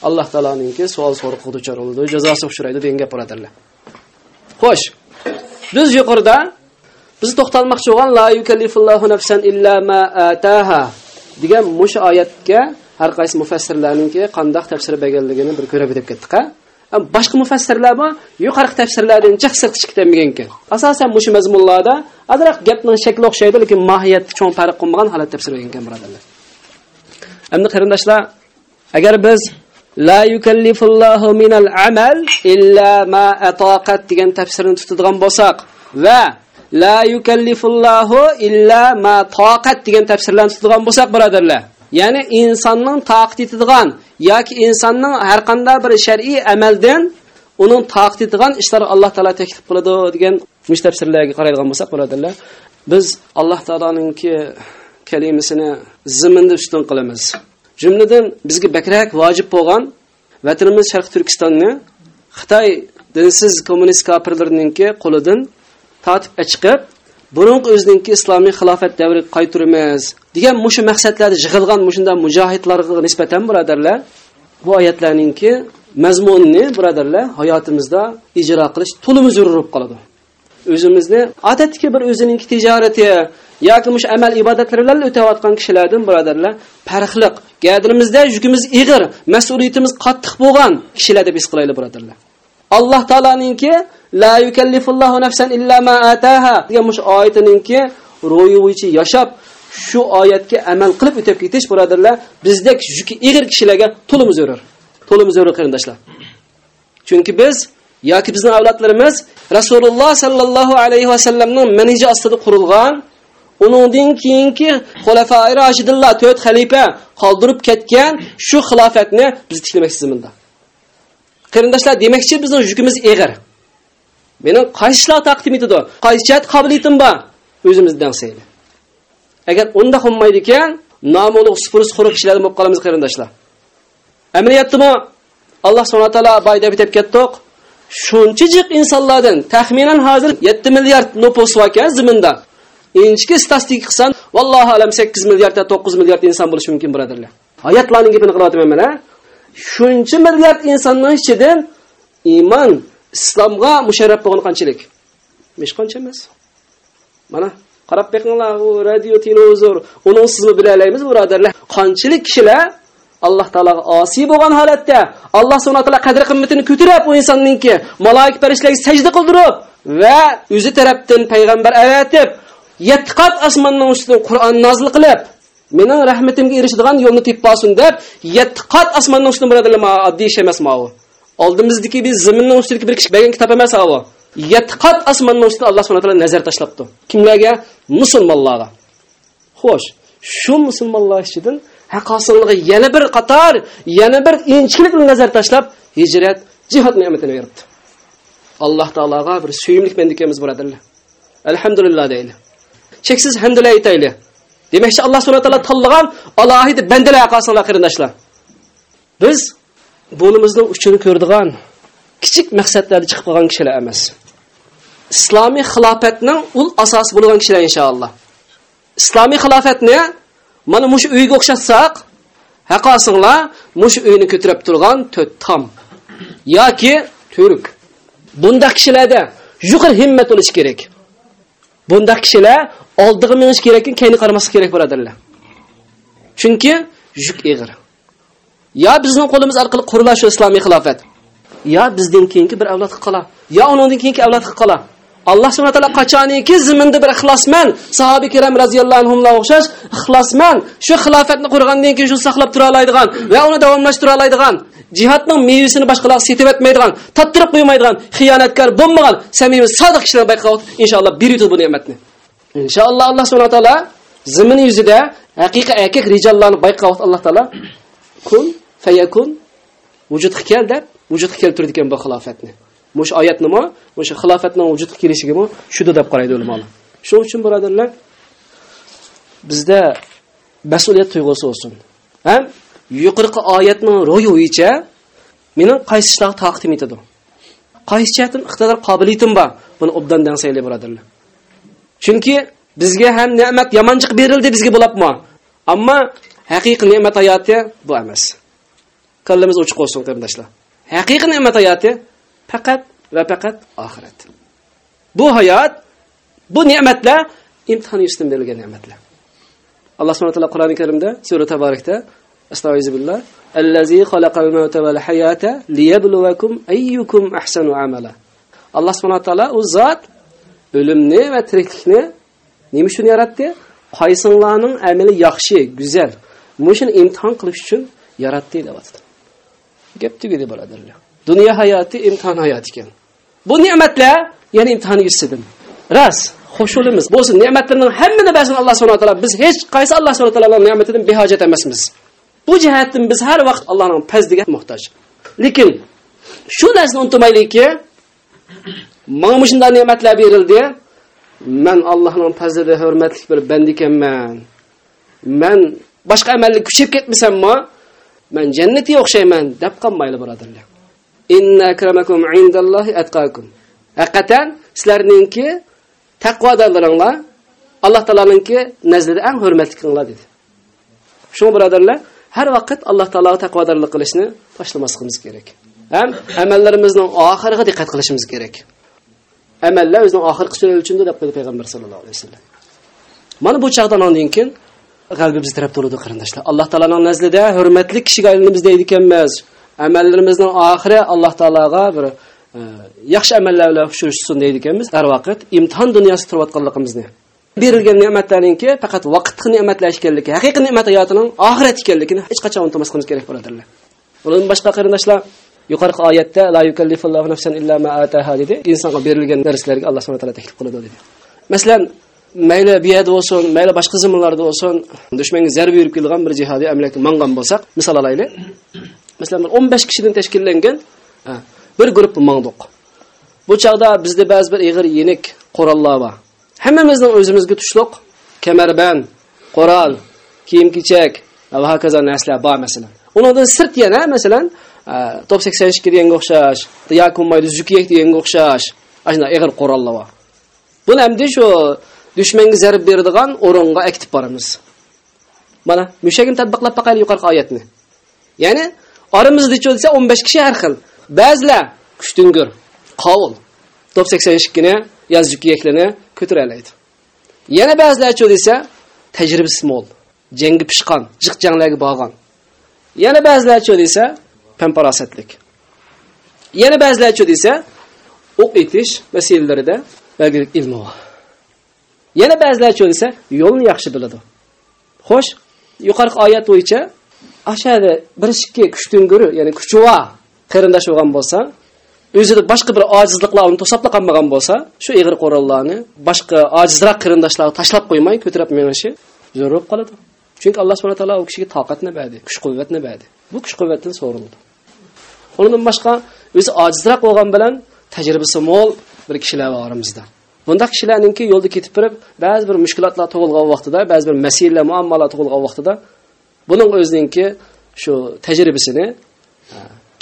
alloh taoloninki savol so'roqqa duchor bo'ladi jazosi uchraydi degan gap boradilar xo'sh biz yuqorida biz to'xtalmoqchi bo'lgan la yukallifullohu nafsan illa ma ataha degan mushu oyatga har qaysi mufassirlarninki qandoq tafsir berganligini bir ko'rib o'tib ketdik ha? Boshqa mufassirlar bor yuqorgi tafsirlardan jiq sirq chiqmagan ekan asosan mushu mazmunlarda azroq gapning shakli o'xshaydi lekin mohiyati cho'ng farq qilmagan holat tafsir bergan ekan birodarlar. Endi qarindoshlar, agar biz la yukallifullohu minal amal illa ma ataqat degan tafsirni tutadigan bo'lsak va la yukallifullohu illa ma taqat degan tafsirlarni tutadigan bo'lsak, birodarlar, ya'ni insonning taqat etadigan yoki insonning har qanday bir shar'iy amaldan uning taqat etadigan ishlar Alloh taolo taklif qiladi degan mush tafsirlarga qaraydigan bo'lsak, birodarlar, biz Alloh taolaningki kalimasini ziminda ustun qilamiz. Jumladan bizga bakrak vojib bo'lgan vatanimiz sharq turkistonni xitoy dinsiz kommunist kofirlarninki qo'lidan tortib chiqib burungi o'zininki islomiy xilofat davri qaytiramiz degan mushu maqsadlarda yig'ilgan mushunda mujohidlarga nisbatan birodarlar bu oyatlarninki mazmunni birodarlar hayotimizda ijro qilish to'limi zarur bo'lib qoladi. O'zimizni odatdagi bir o'zininki tijorati yoki mush amal ibodatlar bilan o'tayotgan kishilardan birodarlar farqliq. Gadirimizda yukimiz ig'ir mas'uliyatimiz qattiq bo'lgan kishilar deb his qilaylik birodarlar. Alloh taoloninki la yukallifullohu nafsan illa ma ataha degan mush oyatininki ro'yi bo'yicha yashab shu oyatga amal qilib o'tib ketish birodarlar bizdek yuki ig'ir kishilarga to'lim zarur to'lim zarur qarindoshlar. Chunki biz yoki bizning avlodlarimiz rasululloh sollallohu alayhi vasallamning manhiji ostida qurilgan uningdan keyingi xulafoi roshidillar to'rt xalifa qoldirib ketgan shu xilofatni biz tiklamoqchimiz bunda? Qarindoshlar demakchi bizning yukimiz eg'ir. Mening qaysi ishlar taqdim qaysi qobiliyatim bor? O'zimizdan sayli agar unda qilmaydi ekan nomulug supurus quruq kishilar bo'lib qolamiz qarindoshlar. Amaliyotdimi alloh subhana taolo boy bitib ketdik. Shunchajiq insonlardan taxminan hozir 7 milliard nupus bor ekan ziminda inchki statistik qilsan vallohu alam 8 milliarddan to'qqiz 9 milliard inson bo'lishi mumkin birodarlar. Oyatlarning gapini qilyapman mana shuncha milliard insonning ichidan iymon islomga musharraf bo'lgan qanchalik? Hech qancha emas? Mana qarab beqinglar u radio televizor uni bila bilalaymiz birodarlar. Qanchalik kishilar alloh taologa osiy bo'lgan holatda alloh subhana taolo qadr qimmatini ko'tarib u insonninki maloik farishtalarga sajda qildirib va o'zi tarafdan payg'ambar avatib yetti qat osmonning ustidan qur'on nozil qilib mening rahmatimga erishadigan yo'lni teppasin deb yetti qat osmonning ustidan birodarlar oddiy ish emas bu oldimizdagi biz zaminning ustidagi bir kishi bergan kitob emas u yetti qat osmonning ustidan alloh subhana taolo nazar tashlabdi. Kimlarga? Musulmonlarga. Xo'sh shu musulmonlar ichidan haqqosinligiga yana bir qator yana bir inchilik nazar tashlab hijrat jihod ne'matini beribdi. Alloh taologa bir suyimlik bandikamiz birodarlar. Alhamdulillah deylik cheksiz hamdulillah aytayli demakchi alloh subhana taolo tanlagan alohida bandalar haqqosinlar qarindoshlar. Biz bo'limizning uchini ko'rdigan kichik maqsadlarda chiqib qolgan kishilar emas. Islomiy xilofatning ul asosi bo'lgan kishilar inshaalloh. Islomiy xilofatni mana mushu uyga o'xshatsak haqosinglar mushu uyni ko'tarib turgan to'rt tom yoki turk. Bundaq kishilarda yuqori himmat bo'lishi kerak. Bundaq kishilar oldiga minish kerak ekan keyinga qaramaslik kerak birodarlar chunki yuk egri. Yo bizning qo'limiz orqali qurilar shu islomiy xilofat. Yo bizdan keyingi bir avlod qilib qolar yo undan keyingi avlod qilib qolar alloh subhana taolo qachoniki ziminda bir ixlosman sahobi kiram roziyallohu anhular o'xshash ixlosman. Shu xilofatni qurgandan keyin shu saqlab tura oladigan va uni davomlashtira oladigan jihodning mevasini boshqalarga setib etmaydigan tattirib qo'ymaydigan xiyonatkor bo'lmagan samimiy sodiq kishilar bayqab inshaalloh beradi bu ne'matni. Inshaalloh alloh subhana taolo zimin yuzida haqiqiy erkak rijollarni bayqab alloh taolo kun fayakun vujudga kel deb vujudga keltirdi ekan bu xilofatni. O'sha oyat nima? O'sha xilofatning vujudga kelishigimi shuda deb qaraydi ulamolar shuning uchun birodarlar bizda mas'uliyat tuyg'usi bo'lsin. Ham yuqorqi oyatning ro'yi bo'yicha mening qaysi ishlar toqatim etadi? Qaysi jihatdan iqtidor qobiliyatim bor? Buni obdan dansayli birodarlar. Chunki bizga ham ne'mat yomonchiq berildi bizga bo'lapmi? Ammo haqiqiy ne'mat hayoti bu emas. Kallamiz ochiq bo'lsin qarindoshlar haqiqiy ne'mat hayoti faqat va faqat oxirat. Bu hayot bu ne'matlar imtihon ustidan berilgan ne'matlar. Alloh subhana taolo qur'oni karimda sura tabarikda astag'izbillah allazi xalaqal mavta val hayata liyabluwakum ayyukum ahsanu amala. Alloh subhanahu taolo u zot o'limni va tiriklikni nima uchun yaratdi? Qaysinglarning amali yaxshi go'zal. Mushin imtihon qilish uchun yaratdi deyapti gap tugadi birodarlar. Hayoti imtihon hayoti ekan bu ne'matlar yana imtihon yuzidan ras xo'shulimiz bo'lsin ne'matlarning hammani bersin alloh subhana taolo biz hech qaysi alloh subhana taoloning ne'matidan behojat emasmiz bu jihatdan biz har vaqt allohning fazliga muhtoj lekin shu narsani unutmaylikki mana shunday ne'matlar berildi man allohning fazlida hurmatli bir banda ekanman man boshqa amalga kuchayib ketmasammi man jannatga o'xshayman deb qolmayli birodarlar inna akramakum indallohi atqakum haqiqatan sizlarningki taqvodorlaringlar alloh taoloninki nazdida eng hurmatlikinglar dedi. Shu birodarlar har vaqt alloh taologa taqvodorlik qilishni tashlamasligimiz kerak. Ham amallarimizning oxiriga diqqat qilishimiz kerak. Amallar o'zining oxirgi o'lchimda deb qo'ydi payg'ambar sallallohu alayhi vasallam. Mana bu chog'dan ondan keyin qalbimiz tirab to'ladi qarindoshlar. Alloh taoloning nazdida hurmatli kishiga aylanamiz deydi ekanmiz amallarimizning oxiri alloh taologa bir e, yaxshi amallar bilan tushirishsin deydi ekanmiz har vaqt. Imtihon dunyosida turayotganligimizni. Berilgan ne'matlarningki faqat vaqtni ne'matlar ekanligi haqiqiy ne'mat hayotining oxirat ekanligini hech qachon unutmasligimiz kerak birodarlar. Bundan boshqa qarindoshlar yuqorgi oyatda la yukallifullohu nafsan illa ma ataha dedi. Insonga berilgan narsalarga alloh subhanahu taolo taklif qiladi dedi. Masalan mayli bu yerda bo'lsin mayli boshqa zaminlarda bo'lsin dushmanga zarba berib kelgan bir jihodiy amaliyotga mangan bo'lsak misol olaylik. Masalan bir o'n besh kishidan tashkillangan bir guruh mangdoq. bu chog'da bizda ba'zi bir ig'ir yenik qurollar bor. Hammamizning o'zimizga tushliq. Kamarband qurol kiyim kechak va hokazo narsalar bor masalan. Undan sirt yana masalan top sakson ikki deganga o'xshash yakunmaydi zukiyak deganga o'xshash ana shunday ig'ir qurollar bor. Buni hamda shu dushmanga zarb beradigan o'ringa aktib boramiz. Mana mushagim tadbiqlab boqaylik yuqorqi oyatni. Ya'ni oramizda desa o'n besh kishi har xil. Ba'zilar kuchtungur qovul top sakson ikkini yazjukiyaklarni ko'tara oladi yana ba'zilar desa tajribasi mo'l jangi pishqon jiq janglarga borgan yana ba'zilar desa pamparosatlik yana ba'zilar desa o'q etish masalalarida belgilik ilmi bor. Yana ba'zilar desa yo'lni yaxshi biladi. Xo'sh yuqorqi oyat bo'yicha ashada bir ikki kuchtunguri ya'ni kuchuva qarindosh bo'lgan bo'lsa o'zida boshqa bir ojizliklarni to'sabla qolmagan bo'lsa shu ig'ir qurollarni boshqa ojizroq qarindoshlarga tashlab qo'ymay ko'tarib menishi zo'r bo'lib qoladi. Chunki alloh subhana taolo u kishiga toqatni berdi kuch quvvatni berdi bu kuch quvvatdan so'rildi undan boshqa o'zi ojizroq bo'lgan bilan tajribasi mo'l bir kishilar bor oramizda bundaq kishilarninki yo'lda ketib turib ba'zi bir mushkulotlar tug'ilgan vaqtida ba'zi bir masalalar muammolar tug'ilgan vaqtida buning o'ziningki shu tajribasini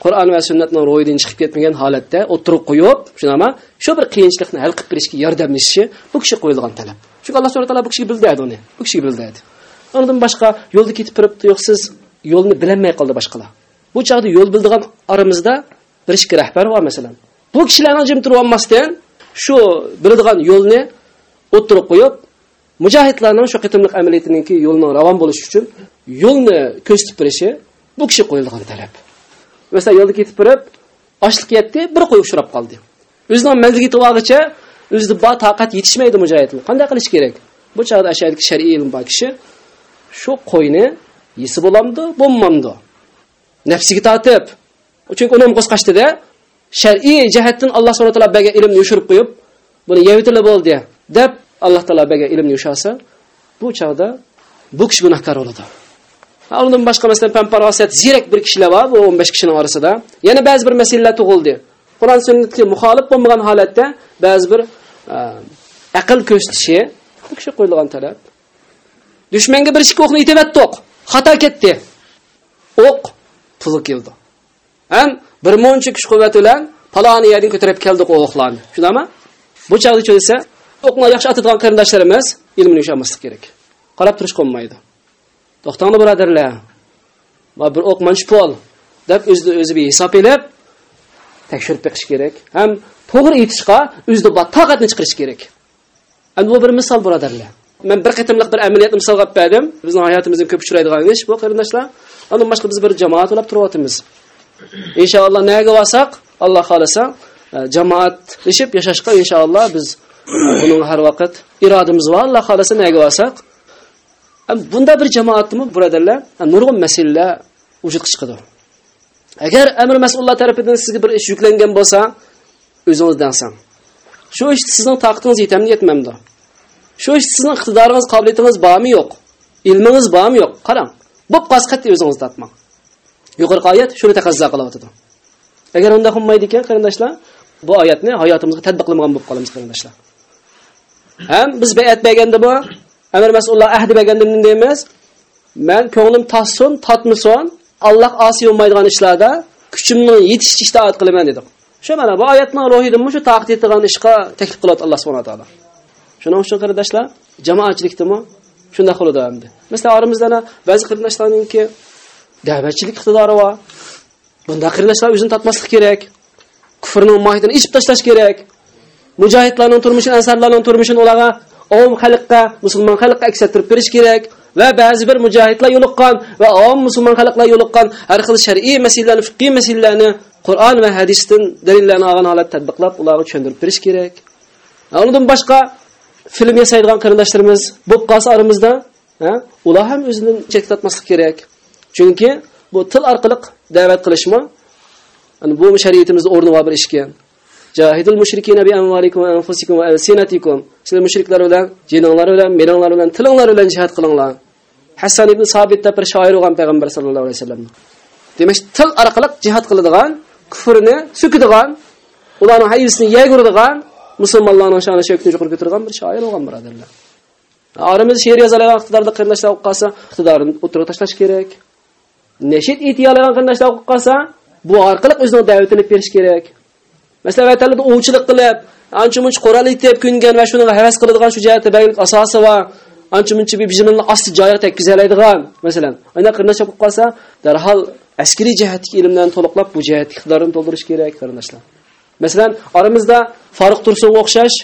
qur'on va sunnatning ro'yidan chiqib ketmagan holatda o'tirib qo'yib shunama shu bir qiyinchilikni hal qilib berishga yordamlashishi bu kishi qo'yilgan talab. Chunki alloh subhana taolo bu kishiga bildirdi uni bu kishiga bildirdi. Undan boshqa yo'lda ketib turibdi yo'q siz yo'lni bilolmay qoldi boshqalar. Bu chog'da yo'l bildigan oramizda bir ishki rahbar bor masalan. Bu kishilarni jim turib olmasdan shu biladigan yo'lni o'tirib qo'yib mujohidlarning shu qitimliq amaliyatiniki yo'lning ravon bo'lishi uchun yo'lni ko'rsatib berishi bu kishi qo'yilgan talab masalan yo'lda ketib turib ochliq yetdi bir qo'y uchrab qoldi o'zining manzilga yetib olguncha o'zida bor toqat yetishmaydi mujohidni qanday qilish kerak bu chog'da ashadagi shar'iy ilm bor kishi shu qo'yni yesi bo'lamdi bo'lmamdi nafsiga tortib chunki uni qo'zqashdida shar'iy jihatdan alloh subhana taolo bergan ilmni yoshirib qo'yib buni yevitila bo'ldi deb alloh taolo bergan ilmni yoshasa bu chog'da bu kishi gunohkor bo'ladi undan boshqa masalan pamparosat ziyrak bir kishilar bor bu o'n besh kishining orasida. Yana ba'zi bir masalalar tug'ildi. Qur'on sunnatga muxolif bo'lmagan holatda ba'zi bir e, aql ko'rsatishi bu kishi qo'yilgan talab. Dushmanga bir ikki o'qni oq. xato ketdi. O'q puli keldi. Ham bir muncha kuch quvvat bilan paloni yerdan ko'tarib keldik o'qlarni. Shunaqmi bu chog'da desa o'qni yaxshi otadigan qarindoshlarimiz ilmini ushlamaslik kerak. Qarab turish qolmaydi. To'xtanglar birodarlar. Va bir o'q manch pol deb o'zini o'zi bir hisob elib tekshirib chiqish kerak. Ham to'g'ri aytishga o'zida bor toqatni chiqarish kerak. Endi bu bir misol birodarlar. Men bir qatimliq bir amaliyotni misol qilib berdim. Bizning hayotimizda ko'p uchraydigan ish bu qarindoshlar. Undan boshqa biz bir jamoat bo'lib turyapmiz. Inshaalloh nega borsak alloh xohlasa e, jamoatlashib yashashga inshaalloh biz e, buning har vaqt irodamiz bor alloh xohlasa nega borsak bunda bir jamoatmi birodarlar nurg'un masalalar vujudga chiqadi agar amir mas'ullar tarafidan sizga bir ish yuklangan bo'lsa o'zingizdan san. Shu ish sizning taqtingiz yetamni yetmamdi. Shu ish sizning iqtidoringiz qobiliyatingiz bormi yo'q? Ilmingiz bormi yo'q? Qarang bu qolsa qat'iy o'zingizni tortmang yuqorqi oyat shuni taqozo qilyotidi agar unda hummaydi ekan qarindoshlar bu oyatni hayotimizga tadbiqlamagan bo'lib qolamiz qarindoshlar. Ham biz bayat berganda bu amir mas'ullar ahdi berganda bunday deymiz man ko'nglim tassin tatmasin alloh osiy bo'lmaydigan ishlarda kuchimni yetishicha itoat qilaman dedik shu mana bu oyatning ruhidimi shu taqit etadigan ishga taklif qilyapti alloh subhana taolo shuning uchun qarindoshlar jamoatchilikdimi shunday qiladi endi masalan oramizda ba'zi qarindoshlarningki da'vatchilik iqtidori bor bunda qarindoshlar o'zini totmaslik kerak kufrning mohiyatini ichib tashlash kerak mujohidlarning turmushini ansarlarning turmushini ularga ovom xalqqa musulmon xalqqa aksattirib berish kerak va ba'zi bir mujohidlar yo'liqqan va ovom musulmon xalqlar yo'liqqan har xil shar'iy masalalarni fiqhiy masalalarni qur'on va hadisdan dalillarni olgan holatda tadbiqlab ularga tushuntirib berish kerak. Undan boshqa film yasaydigan qarindoshlarimiz bo'lib qolsa oramizda ular ham o'zini chetlatmaslik kerak. Chunki bu til orqali da'vat qilishmi bu shariatimizda o'rni bor bir ish ekan jahidul mushrikina bi amvalikum va anfusikum va alsinatikum sizlar mushriklar bilan jininglar bilan meninglar bilan tilinglar bilan jihad qilinglar hasan ibn sabitda bir shoir bo'lgan payg'ambar sallallohu alayhi vasallam demak til orqali jihad qiladigan kufrni so'kadigan ularning hayisini yeguradigan musulmonlarning sha'ni shavkini yuqori ko'targan bir shoir bo'lgan birodarlar Aramızda she'r yazalagan iqtidorda qarindoshlar o'qib qolsa, iqtidorini o'tirib tashlash kerak. Nashid etiyolayotgan qarindoshlar o'qib qolsa, bu orqali o'zining da'vatini berish kerak. Masalan, vatanida ovchilik qilib, ancha-muncha qo'ralik deb kungan va shuni havas qiladigan shu jihatda belgilik asosi va ancha-muncha bir bijimni asli joyiga tekkizoladigan, masalan, ana qarindosh o'qib qolsa, darhol askariy jihatdagi ilmdan to'liqlab bu jihatdagi iqtidorini to'ldirish kerak qarindoshlar. Masalan, oramizda Faruq Tursunga o'xshash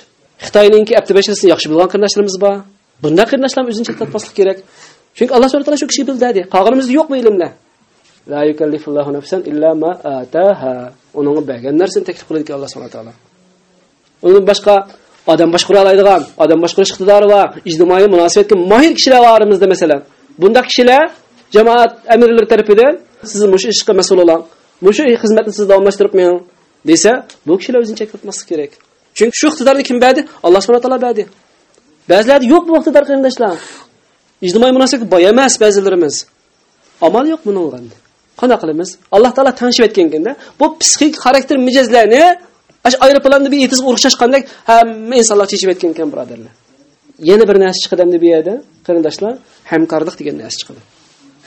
Xitoyninki aptibashasini yaxshi bilgan qarindoshlarimiz bor. Bunda qarindoshlar o'zini chetlatmaslik kerak. Chunki Alloh subhanahu taolo shu kishi bildi dedi. yo'q yo'qmi ilmlar? La yukallifullohu nafsan illa ma ataha. Uning bergan narsani taklif qiladi Alloh subhanahu taolo. Undan boshqa odam boshqara oladigan, odam boshqarish iqtidori va ijtimoiy munosabatga mohir kishilar bor aramizda masalan. Bunda kishilar jamoat amirlari tomonidan siz mush ishga mas'ul bo'ling. Mushu xizmatni siz davomlashtirib men desa, bu kishilar o'zini cheklatmaslik kerak. Chunki shu iqtidorni kim berdi? Alloh subhanahu taolo berdi. Ba'zilarda yo'q bu iqtidor qarindoshlar. Ijtimoiy munosabat boy emas. Amal yo'q buni o'rgandi. Qana qilamiz? Alloh taolo tanishib aytganda, bu psixik xarakter mijozlarni ash aeroplanda bir etizib urishashgandek hamma insonlar chechib aytgan ekan birodarlar. Yana bir narsa chiqadimdi bu yerda, qarindoshlar, hamkorlik degan narsa chiqadi.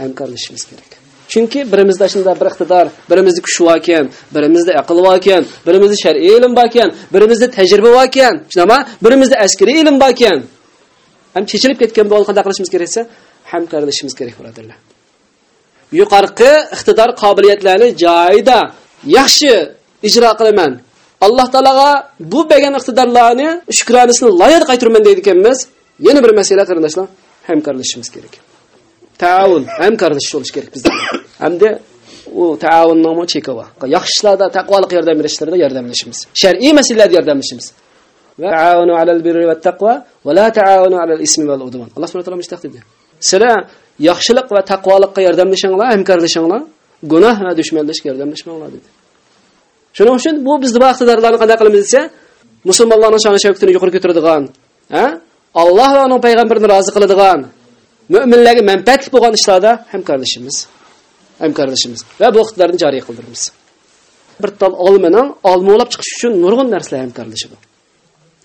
Hamkorlashishimiz kerak. Chunki birimizda shunday bir iqtidor, birimizda kuch bor ekan, birimizda aql bor ekan, birimizda shar'iy ilm bor ekan, birimizda tajriba bor ekan, shunama birimizda askariy ilm bor ekan. Ham chechilib ketgan bo'lgan qanday qilishimiz keraksa, hamkorlashishimiz kerak birodarlar. Yuqorqi iqtidor qobiliyatlarni joyida yaxshi ijro qilaman. Alloh taolaga bu bergan iqtidorlarni shukronasini loyiq qaytiraman deydi ekanmiz. Yana bir masala qarindoshlar, hamkorlashishimiz kerak. Taavun, hamkorlashish bo'lishi kerak bizda. Hamda u taavun nomi chekova. Yaxshi ishlarda, taqvolik yordam berishlarda yordamlashimiz. Shar'iy masalalarda yordamlashimiz. Va taavunu alal birri va taqvo va la taavunu alal ismi val udvon Alloh subhanahu va taolo mustaqil dedi. Sizlar yaxshilik va taqvolikqa yordamlashinglar, hamkorlashinglar, gunoh va dushmanlashga yordamlashmanglar dedi. Shuning uchun bu bizni vaqtlarni qanday qilamiz desa, musulmonlarning shon shavkatini yuqori ko'taradigan, ha? Alloh va uning payg'ambarini rozi qiladigan, mo'minlarga manfaatli bo'lgan ishlarda hamkorlashimiz, hamkorlashimiz va bu iqtidorni joriy qildiramiz. Bir tal olmaning olmo'lab chiqish uchun nurg'un narsalar hamkorlashadi.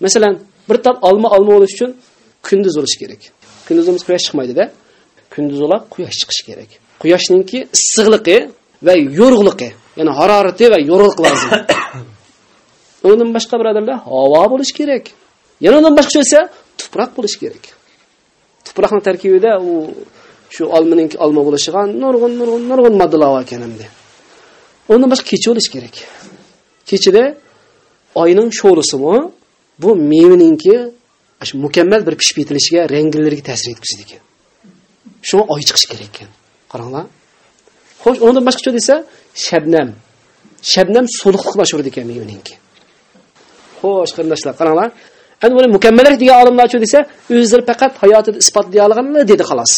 Masalan, bir tal olma olma bo'lish uchun kunduz bo'lish kerak. Kunduzimiz quyosh chiqmaydi-da. Kunduz olab quyosh chiqishi kerak. Quyoshninki issiqligi va yo'rug'ligi, ya'ni harorati va yo'rug'lik lozim. [COUGHS] Undan boshqa birodarlar, havo bo'lish kerak. Yana undan boshqa bo'lsa, tuproq bo'lish kerak. Tuproqning tarkibida u shu olmaning olma bo'lishiga nurg'un nurg'un nurg'un moddalar bor ekan hamda. Undan boshqa kecha bo'lish kerak. Kechida oyning sho'risimi bu mevaninki shu mukammal bir pishib yetilishiga, ranglariga ta'sir etkazadi ekan. Shuni oy chiqish kerak ekan. Qaranglar. Xo'sh, undan boshqacha desa, shabnam. Shabnam so'liqlik mashhur ekan mevaninki. Xo'sh, qarindoshlar, qaranglar. Endi buni mukammallik degan olimlar chu desa, o'zlari faqat hayotida isbotlay olganlar dedi xolos.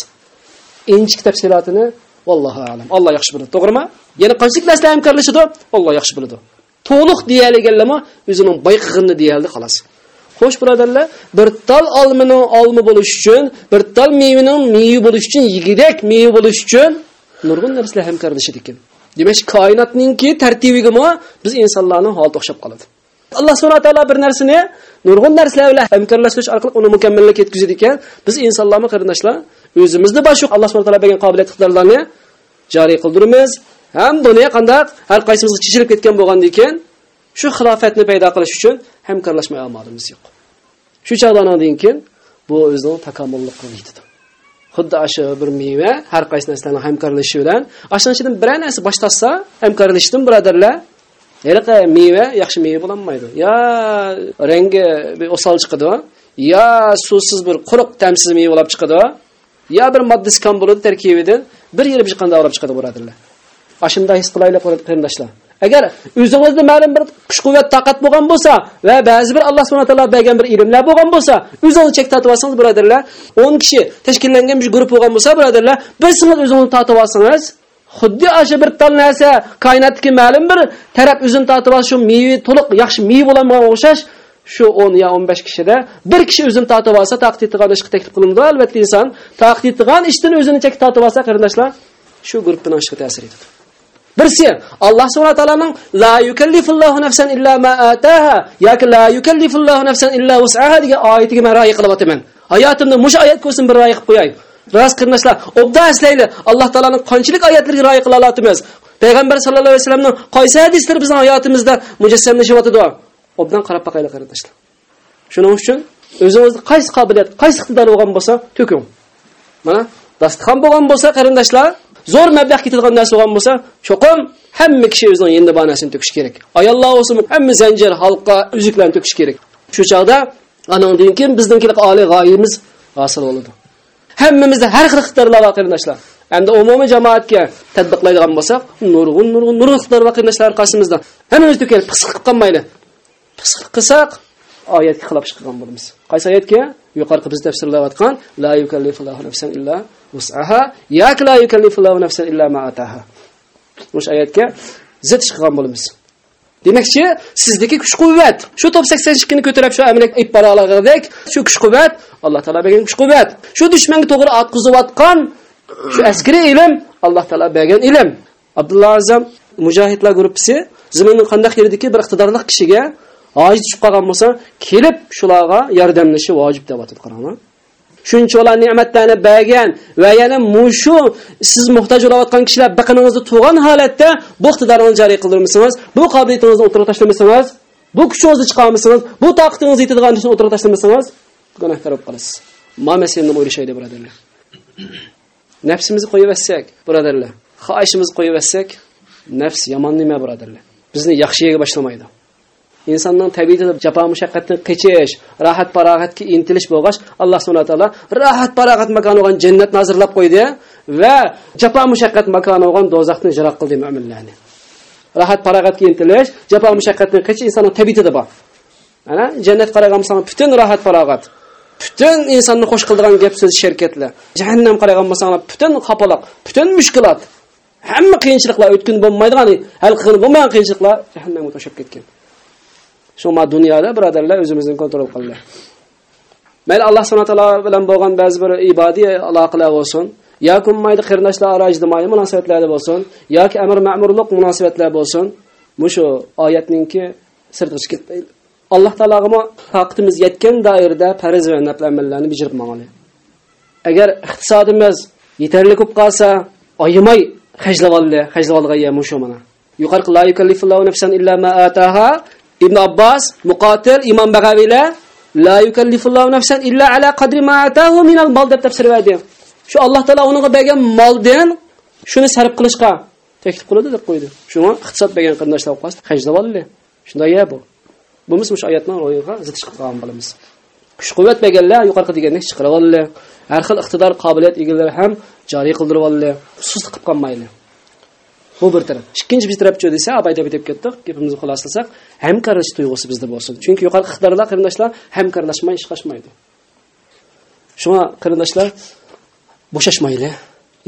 Inchik tafsilotini vallohu alam. Alloh yaxshi biladi, to'g'rimi? Yana qanchalik narsalar hamkorlashadi? Alloh yaxshi biladi. To'liq deyaliganlarmi o'zining boyqig'ini deyaldi xolos. Xo'sh, birodarlar, bir tal olmaning olma bo'lish uchun, bir tal mevaning meva bo'lish uchun, yigidek meva bo'lish uchun nurg'un narsalar hamkorlashadi ekan. Demak, koinotningki tartibiga biz insonlarning holati o'xshab qoladi. Alloh subhanahu taolo bir narsani nurg'un narsalar bilan hamkorlashish orqali uni mukammallikka yetkazadi ekan. Biz insonlarni qarindoshlar o'zimizni boshqa Alloh subhanahu taolo bergan qobiliyat iqtidorlarni joriy qildiramiz. Ham dunyo qandaq har qaysimizga chechilib ketgan bo'lgandan keyin shu xilofatni paydo qilish uchun hamkorlashmay olmadimiz yo'q. Shu chog'dan keyin bu o'zining takomillik qiladi. Xuddi ashu bir meva har qaysi narsalarning hamkorlashishi bilan, ashundan ichidan bir narsa boshlatsa, hamkorlashdim birodarlar, Yaraqa meva yaxshi meva bo'lolmaydi. Ya rangi osal chiqadi, ya suvsiz bir quruq tamsiz meva bo'lib chiqadi, ya bir moddasi kam bo'ladi tarkibidan bir yeri bir qanday olib chiqadi birodarlar. Ashunda his qilaylik qarindoshlar. Agar o'zingizda ma'lum bir kuch-quvvat taqat bo'lgan bo'lsa va ba'zi bir Alloh subhanahu taolo bergan bir ilmlar bo'lgan bo'lsa, o'zingizni chek tatib olsangiz birodarlar, 10 kishi tashkillangan bir guruh bo'lgan bo'lsa birodarlar, bir singiz o'zingizni tatib olsangiz, xuddi o'sha bir tal narsa koinotdagi ma'lum bir taraf o'zini tortib olish shu meva to'liq yaxshi meva bo'ladigan o'xshash shu 10 yo 15 kishida bir kishi o'zini tortib olsa taqdir qilgan ishga taklif qilindi. Albatta inson taqdir qilgan ishdan o'zini chek tortib olsa qarindoshlar shu guruhdan ishga ta'sir etadi. Birsi alloh subhanahu taoloning la yukallifullohu nafsan illa ma ataha yoki la yukallifullohu nafsan illa wus'aha degan oyatiga men rioya o'taman. hayotimda mush oyat ko'rsin bir rioya qilib qo'yay. Rost qarindoshlar obda aslayli. Alloh taoloning qanchalik oyatlariga rioya qila olamiz payg'ambar sallallohu alayhi vasallamning qaysi hadislari bizning hayotimizda mujassamlashyotidi obdan qarab boqaylik qarindoshlar shuning uchun o'zingizni qaysi qobiliyat qaysi iqtidor bo'lgan bo'lsa to'king mana dasturxon bo'lgan bo'lsa qarindoshlar zo'r mablag' ketadigan narsa bo'lgan bo'lsa cho'qim hamma kishi o'zining endi banasini narsani to'kish kerak ayollar bo'lsin hamma zanjir halqa uzuklarni to'kish kerak. Shu chog'da anandan keyin biznikilik oliy g'oyamiz hosil bo'ladi hammamizda har xil ixtiyorlar bor qarindoshlar. Endi umumiy jamoatga tadbiqlaydigan bo'lsak nurg'un nurg'un nurg'un iqtidor bor qarindoshlar qarshamizda hammamiz to'kaylik pisq qilib qolmaydi pisq qilsak oyatga xilof chiqqan bo'lamiz. Qaysi oyatga? Yuqorqi biz tafsirlayotgan la yukallifullohu nafsan illa wus'aha yak la yukallifullohu nafsan illa ma ataha o'sha oyatga zid chiqqan bo'lamiz. Demakchi sizdagi kuch quvvat shu top sakson ikkini ko'tarib shu amalga ib shu kuch quvvat alloh taolo bergan kuch quvvat shu dushmanga to'g'ri otqizayotgan shu askariy ilm alloh taolo bergan ilm. Abdulla azam mujohidlar gruppasi zaminning qandaq yeridiki bir iqtidorli kishiga ojiz tushib qolgan bo'lsa kelib shularga yordamlashi vojib deyapti qaranglar shuncha ular ne'matlarni bergan va yana mushu siz muhtoj bo'layotgan kishilar biqiningizni tug'an holatda bu iqtidoringizni joriy qildirmasangiz bu qobiliyatingizni o'tirib tashlamasangiz bu kuchingizni chiqarmasangiz bu toqatingizni yetadigan ishni o'tirib tashlamasangiz gunohkor bo'lib qolasiz. Ma masalimni o'ylashaylik birodarlar? [COUGHS] Nafsimizni qo'yaversak birodarlar xohishimizni qo'yaversak nafs yomon nima birodarlar? Bizni yaxshi yerga boshlamaydi. Insonning tabiatida jafo mushaqqatdan qichish rohat farog'atga intilish bo'lg'ach alloh subhana taolo rohat farog'at makoni bo'lgan jannatni hozirlab qo'ydi va jafo mushaqqat makoni bo'lgan do'zaxni jiroq qildi mo'minlarni rohat farog'atga intilish jafo mushaqqatdan qichish insonning tabiatida bor ana jannat qaragan bo'lsang butun rohat farog'at butun insonni xush qildigan gap so'z sherkatlar jahannam qaragan bo'lsanglar butun xapaloq butun mushkulot hamma qiyinchiliklar o'tkin bo'lmaydigan hal qilib bo'lmagan qiyinchiliklar jahannamga to'shab ketgan shu dunyoda birodarlar o'zimizni kontrol qildi. Mayli alloh subhana taolo bilan bo'lgan ba'zi bir ibodiy aloqalar bo'lsin. Yoki mayli qarindoshlar aro ijtimoiy munosabatlarda bo'lsin. Yoki amr ma'murlik munosabatlar bo'lsin. Mushu oyatninki sirtiga chiqib ketmaydi. Alloh taolog'imi vaqtimiz yetgan doirada farz va nafl amallarni bijirib mangli agar iqtisodimiz yetarli bo'lib qolsa oyimay hajlab oldi hajlab olgan mushu mana. Yuqorqi la yukallifullohu nafsan illa ma ataha ibn abbos muqotil imom bag'aviylar la yukallifullohu nafsan illa ala qadri ma atahu min al mol deb tafsir berdi shu alloh taolo unga bergan moldan shuni sarf qilishga taklif qiladi deb qo'ydi. Shunga iqtisod bergan qarindoshlar qolsa hajlab oldi shunday ya bu. Bumuz shu oyatni ro'yiga zid chiqib qolgan bo'lamiz. Kuch quvvat berganlar yuqorqi degandek chiqarib oldi har xil iqtidor qobiliyat egalari ham joriy qildirib oldi sust qilib qolmaydi bu bir taraf. İkkinchi bir tarafchi desa abay deb aytib ketdik gapimizni xulosalasak hamkorlash tuyg'usi bizda bo'lsin chunki yuqorqi iqtidorlar qarindoshlar hamkorlashmay ishlashmaydi shunga qarindoshlar bo'shashmayli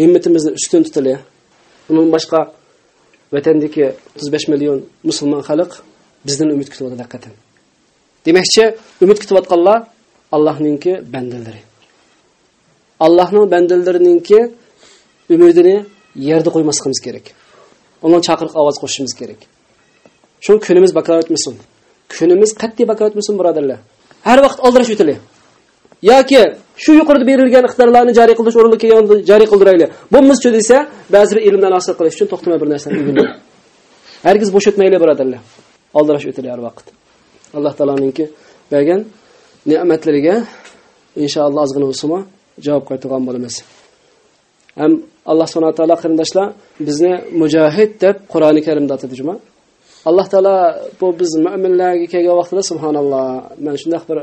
himmatimizni ustun tutili undan boshqa vatandagi o'ttiz besh million musulmon xalq bizdan umid kutyapti haqiqatan demakchi umid kutayotganlar allohninki bandalari allohning bandalarininki umidini yerda qo'ymasligimiz kerak unga chaqiriq ovoz qo'shishimiz kerak. Shu kunimiz bakor o'tmasin kunimiz qat'iy bakor o'tmasin birodarlar. Har vaqt oldirash o'tili yoki shu yuqorida berilgan iqtidorlarni joriy qilish o'rniga kelgan joriy qildiraylik. Bo'lmaschi desa ba'zi bir ilmdan hosil qilish uchun to'xtamay bir narsani o'rganib hargiz bo'sh o'tmaylik birodarlar. Oldirash o'tili har vaqt. Alloh taoloninki bergan ne'matlariga inshaalloh ozgina bo'lsinmi javob qaytargan bo'lamiz. Ham alloh subhana taolo qarindoshlar bizni mujohid deb qur'oni karimda atadi juma alloh taolo bu biz mo'minlarga kelgan vaqtida subhanalloh man shundoq bir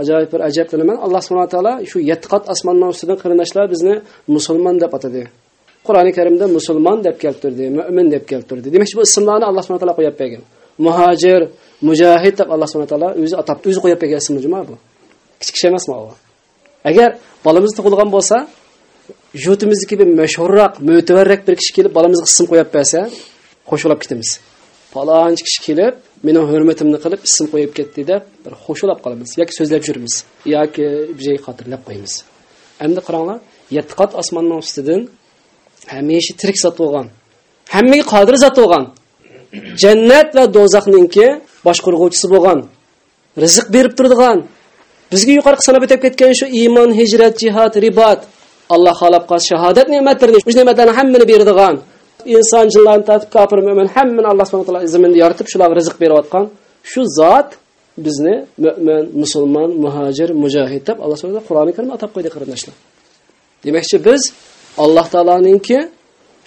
ajoyib bir ajablanaman alloh subhana taolo shu yetti qat osmondan ustidan qarindoshlar bizni musulmon deb atadi qur'oni karimda musulmon deb keltirdi mo'min deb keltirdi demak bu ismlarni alloh subhana taolo qo'yib bergan muhojir mujohid deb alloh subhana taolo o'zi atab o'zi qo'yib bergan ism juma bu. Kichik emasmi u agar bolamiz tug'ilgan bo'lsa yurtimizniki bir mashhurroq mo'tavarrak bir kishi kelib bolamizga ism qo'yib bersa qo'shilib ketamiz falonchi kishi kelib meni hurmatimni qilib ism qo'yib ketdi deb bir qo'shilib qolamiz yoki so'zlab yuramiz yoki bir xotirlab qo'yamiz. Endi qaranglar yetti qat osmonning ustidan hamisha tirik zot bo'lgan hammaga qodir zot bo'lgan jannat va do'zaxninki boshqurg'uvchisi bo'lgan rizq berib turadigan bizga yuqori sanab o'tib ketgan shu iymon hijrat jihod ribot alloh xohlab qolsa shahodat ne'matlarini shu ne'matlarni hammani beradigan inson jinlarni tortib kofir mo'min hammani alloh subhana taolo zaminda yoritib shularga rizq berayotgan shu zot bizni mo'min musulmon muhojir mujohid deb alloh subhana qur'oni karimda atab qo'ydi qarindoshlar demakchi biz alloh taoloninki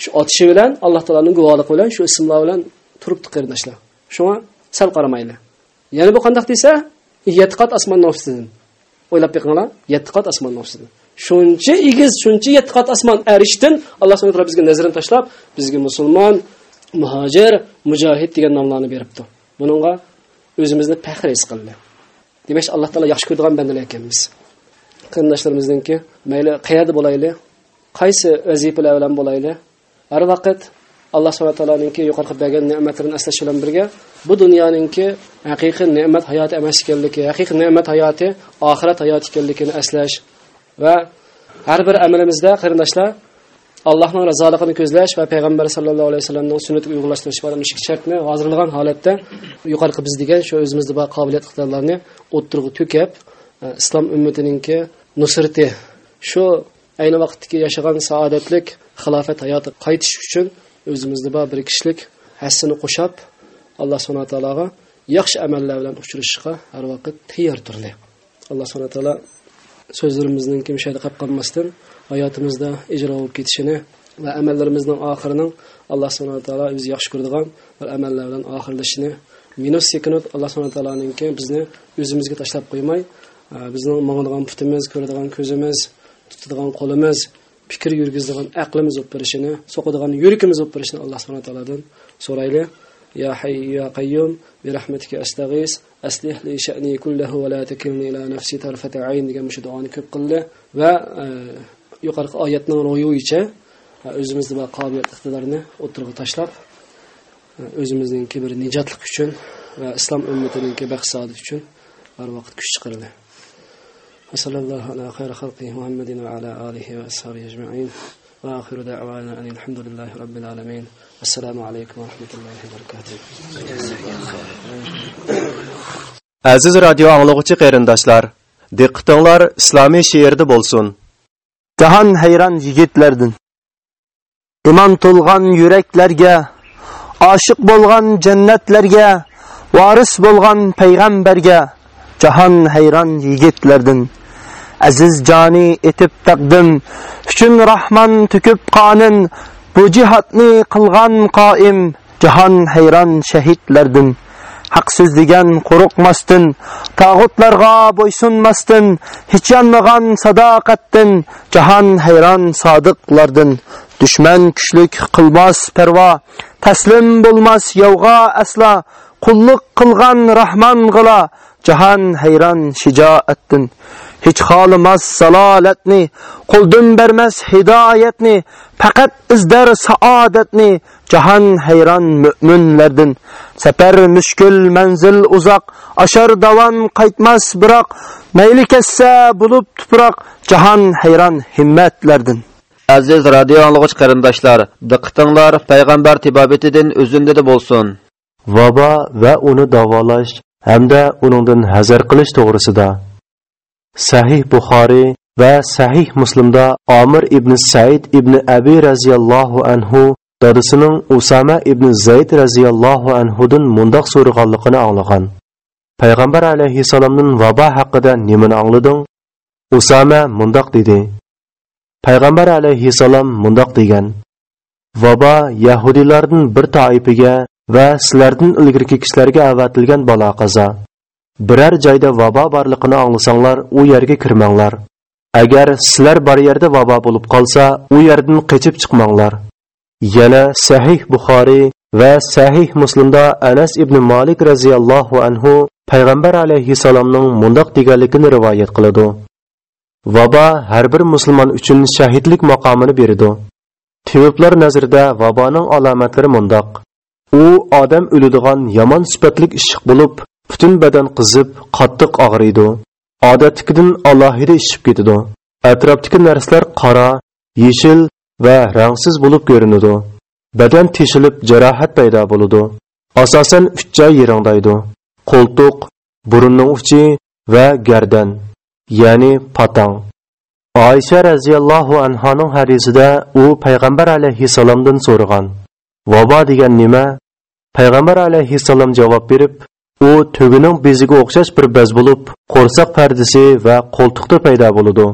shu otishi bilan alloh taoloning guvohligi bilan shu ismlar bilan turibdi qarindoshlar shunga sal qaramayli. Yana bu qandoq desa yetti qat osmonni ostidan o'ylab beqinglar yetti qat osmonni ostidan shuncha egiz shuncha yetti qat osmon arishdan alloh subhana taolo bizga nazrini tashlab bizga musulmon muhojir mujohid degan nomlarni beribdi. Buningga o'zimizni faxr his qildi. Demak alloh taolo yaxshi ko'radigan bandalar ekanmiz. Qarindoshlarimizniki mayli qayerda bo'layli qaysi vazifalar bilan bo'layli har vaqt alloh subhana taoloninki yuqorida bergan ne'matlarini eslash bilan birga bu dunyoninki haqiqiy ne'mat hayoti emas ekanligi haqiqiy ne'mat hayoti oxirat hayoti ekanligini eslash va har bir amalimizda qarindoshlar allohning rizoligini ko'zlash va payg'ambar sallallohu alayhi vasallamning sunnatiga uyg'unlashtirish ikki shartni hozirlagan holatda yuqorqi biz degan shu o'zimizni bor qobiliyat iqtidorlarni o'ttirg'i to'kib e, islom ummatiningki nusrati shu ayni vaqtdagi yashagan saodatlik xilofat hayoti qaytish uchun o'zimizni bor bir kishilik hassini qo'shab alloh subhana taologa yaxshi amallar bilan uchrashishga har vaqt tayyor turdi alloh subhana taolo so'zlarimizning kim shayda qolmasdan hayotimizda ijro bo'lib ketishini va amallarimizning oxirining alloh subhanaa taolo o'zi yaxshi ko'radigan bir amallar bilan minus sekinut alloh subhanaa taoloninki bizni o'zimizga tashlab qo'ymay e, bizning mangadigan putimiz ko'radigan ko'zimiz tutadigan qo'limiz fikr yurgizadigan aqlimiz bo'lib berishini so'qadigan yurakimiz bo'lib berishini alloh subhana taolodan so'rayli. يا حي يا قيوم برحمتك أستغيث أصلح لي شأني كله ولا تكلني إلى نفسي طرفة عين degan shu duoni ko'p qildi va yuqorgi oyatning ro'yi bo'yicha o'zimizni bor qobiliyat iqtidorni o'tirg'a tashlab o'zimizningki bir nijotlik uchun va islom ummatiningki baxt saodat uchun har vaqt kuch chiqardi وصلى الله على خير خلقه محمد وعلى آله وأصحابه أجمعين وآخر دعوانا أن الحمد لله رب العالمين السلام عليكم ورحمة الله وبركاته Aziz radio anglagıcı qarindoshlar, diqqatinglar islomiy she'rda bo'lsin. Jahon hayron yigitlardan. Iman to'lgan yuraklarga, oshiq bo'lgan jannatlarga, varis bo'lgan payg'ambarga, jahon hayron yigitlardan. Aziz joni etib taqdim, uchun rahman tukib qonin, bu jihatni qilgan qoim, jahon hayron shahidlardan. haq degan qo'rqmasdin tog'utlarga bo'ysunmasdin hech yonmagan sadoqatdin jahon hayron sodiqlardan dushman kuchlik qilmas parvo taslim bo'lmas yovg'a aslo qulluq qilgan rahmon g'ila jahon hayron shijoatdin hech xolimas zalolatni qo'ldan bermas hidoyatni faqat izdar saodatni. Jahon hayron mo'minlardan safar mushkul manzil uzoq ashar davon qaytmas biroq. Mayli kassa bo'lib tuproq jahon hayron himmatlardan. Aziz radio anglagıç qarindoshlar, diqqatinglar payg'ambar tibobetidan o'zindida bo'lsin. Vabo va uni davolash hamda uningdan hazar qilish to'g'risida Sahih Buxoriy va Sahih Muslimda Omir ibn Said ibn Abi roziyallohu anhu dadasining Usama ibn Zayd roziyallohu anhudan mundoq so'raganligini anglagan. Payg'ambar alayhissalomning vabo haqida nimani anglading? Usama mundoq dedi. Payg'ambar alayhissalom mundoq degan: Vabo Yahudilarning bir toifiga va sizlardan ilgirki kishilarga avatilgan balo qazo. Biror joyda vabo borligini anglasanglar u yerga kirmanglar. Agar sizlar bor yerda vabo bo'lib qolsa u yerdan qochib chiqmanglar. Yana sahih buxoriy va sahih muslimda anas ibn molik roziyallohu anhu payg'ambar alayhissalomning mundoq deganligini rivoyat qiladi. Vabo har bir musulmon uchun shahidlik maqomini beradi. Teviblar nazarida vaboning alomatlari mundoq. U odam o'ladigan yomon sifatlik ishiq bo'lib butun badan qizib qattiq og'riydi. Odatdagidan alohida ishib ketadi atrofdagi narsalar qora yeshil va rangsiz bo'lib ko'rinadi. Badan teshilib jarohat paydo bo'ladi asosan uch joy yiringdaydi qo'ltiq burunning uchi va gardan ya'ni patang. Oysha roziyallohu anhoning hadisida u payg'ambar alayhissalomdan so'ragan. Vabo degan nima? Payg'ambar alayhissalom javob berib u tugining beziga o'xshash bir bez bo'lib qo'rsoq pardasi va qo'ltiqda paydo bo'ladi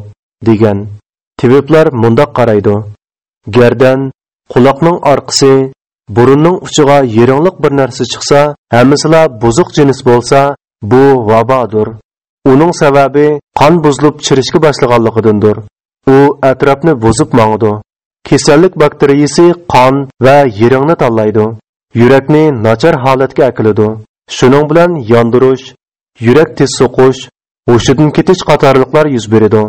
degan tibiblar mundoq qaraydi. Gardan quloqning orqasi burunning uchiga yeringliq bir narsa chiqsa hammasila buzuq jins bo'lsa bu vabodir. Uning sababi qon buzilib chirishga boshlaganligidandir. U atrofni buzib mangdi kasallik bakteriyasi qon va yeringni tanlaydi. Yurakni nachar holatga akiladi. Shuning bilan yondirish yurak tez so'qish hushidan ketish qatorliqlar yuz beradi.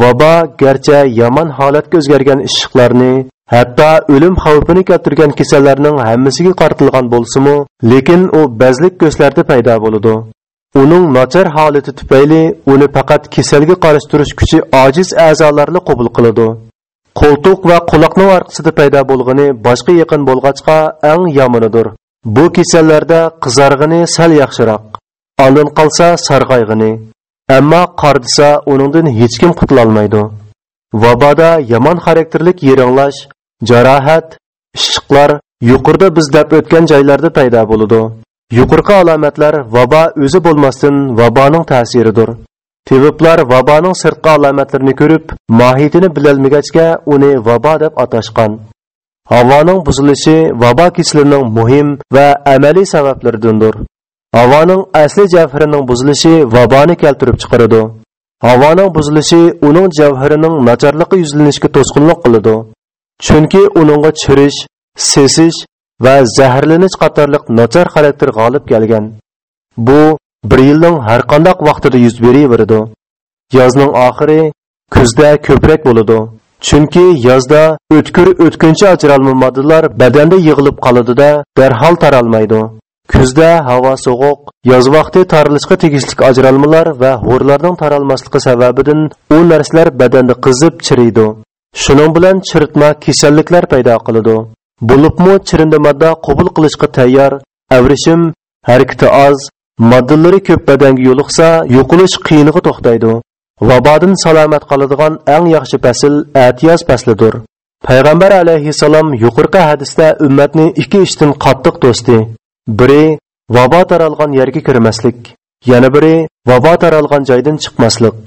Vabo garchi yomon holatga o'zgargan ishiqlarni hatto o'lim xavfini keltirgan kasallarning hammasiga qartilgan bo'lsimi lekin u bazlik ko'zlarda paydo bo'ladi. Uning nochar holati tufayli uni faqat kasalga qarshi turish kuchi ojiz a'zolarni qabul qiladi. Qo'ltiq va quloqning orqasida paydo bo'lgani boshqa yaqin bo'lg'achqa eng yomonidir. Bu kasallarda qizarg'ini sal yaxshiroq oldin qolsa sarg'ayg'ini ammo qardisa uningdan hech kim qutulolmaydi. Vaboda yomon xarakterlik yeringlash jarohat ishiqlar yuqorida biz dab o'tgan joylarda paydo bo'ladi yuqorqi alomatlar vabo o'zi bo'lmasdan vaboning ta'siridir. Tibiblar vaboning sirtqi alomatlarini ko'rib mohiyatini bilolmagachga uni vabo deb atashgan. Havoning buzilishi vabo kislining muhim va amaliy sabablaridandir. Havoning asli javhirining buzilishi vaboni keltirib chiqaradi. Havoning buzilishi uning javhirining nacharligi yuzlanishga to'sqinlik qiladi. Chunki uningga chirish sesish va zaharlanish qatorliq nachar xarakter g'olib kelgan. Bu bir yilning har qandoq vaqtida yuz beraveradi yozning oxiri kuzda ko'proq bo'ladi. Chunki yozda o'tkir o'tkinchi ajralma moddalar badanda yig'ilib qoladida darhol taralmaydi. Kuzda havo sovuq yoz vaqti tarilishga tegishli ajralmalar va ho'rlarning taralmasligi sababidan u narsalar badanda qizib chiriydi. Shuning bilan chiritma kasalliklar paydo qiladi. Bo'libmi chirinda modda qabul qilishga tayyor? Avrishim harakati oz moddalari ko'p badanga yo'liqsa yo'qilish qiyinig'i to'xtaydi. Vabodan salomat qoladigan eng yaxshi fasl atiyoz faslidir. Payg'ambar alayhissalom yuqorqi hadisda ummatni ikki ishdan qattiq do'sti. Biri vabo taralgan yerga kirmaslik. Yana biri vabo taralgan joydan chiqmaslik.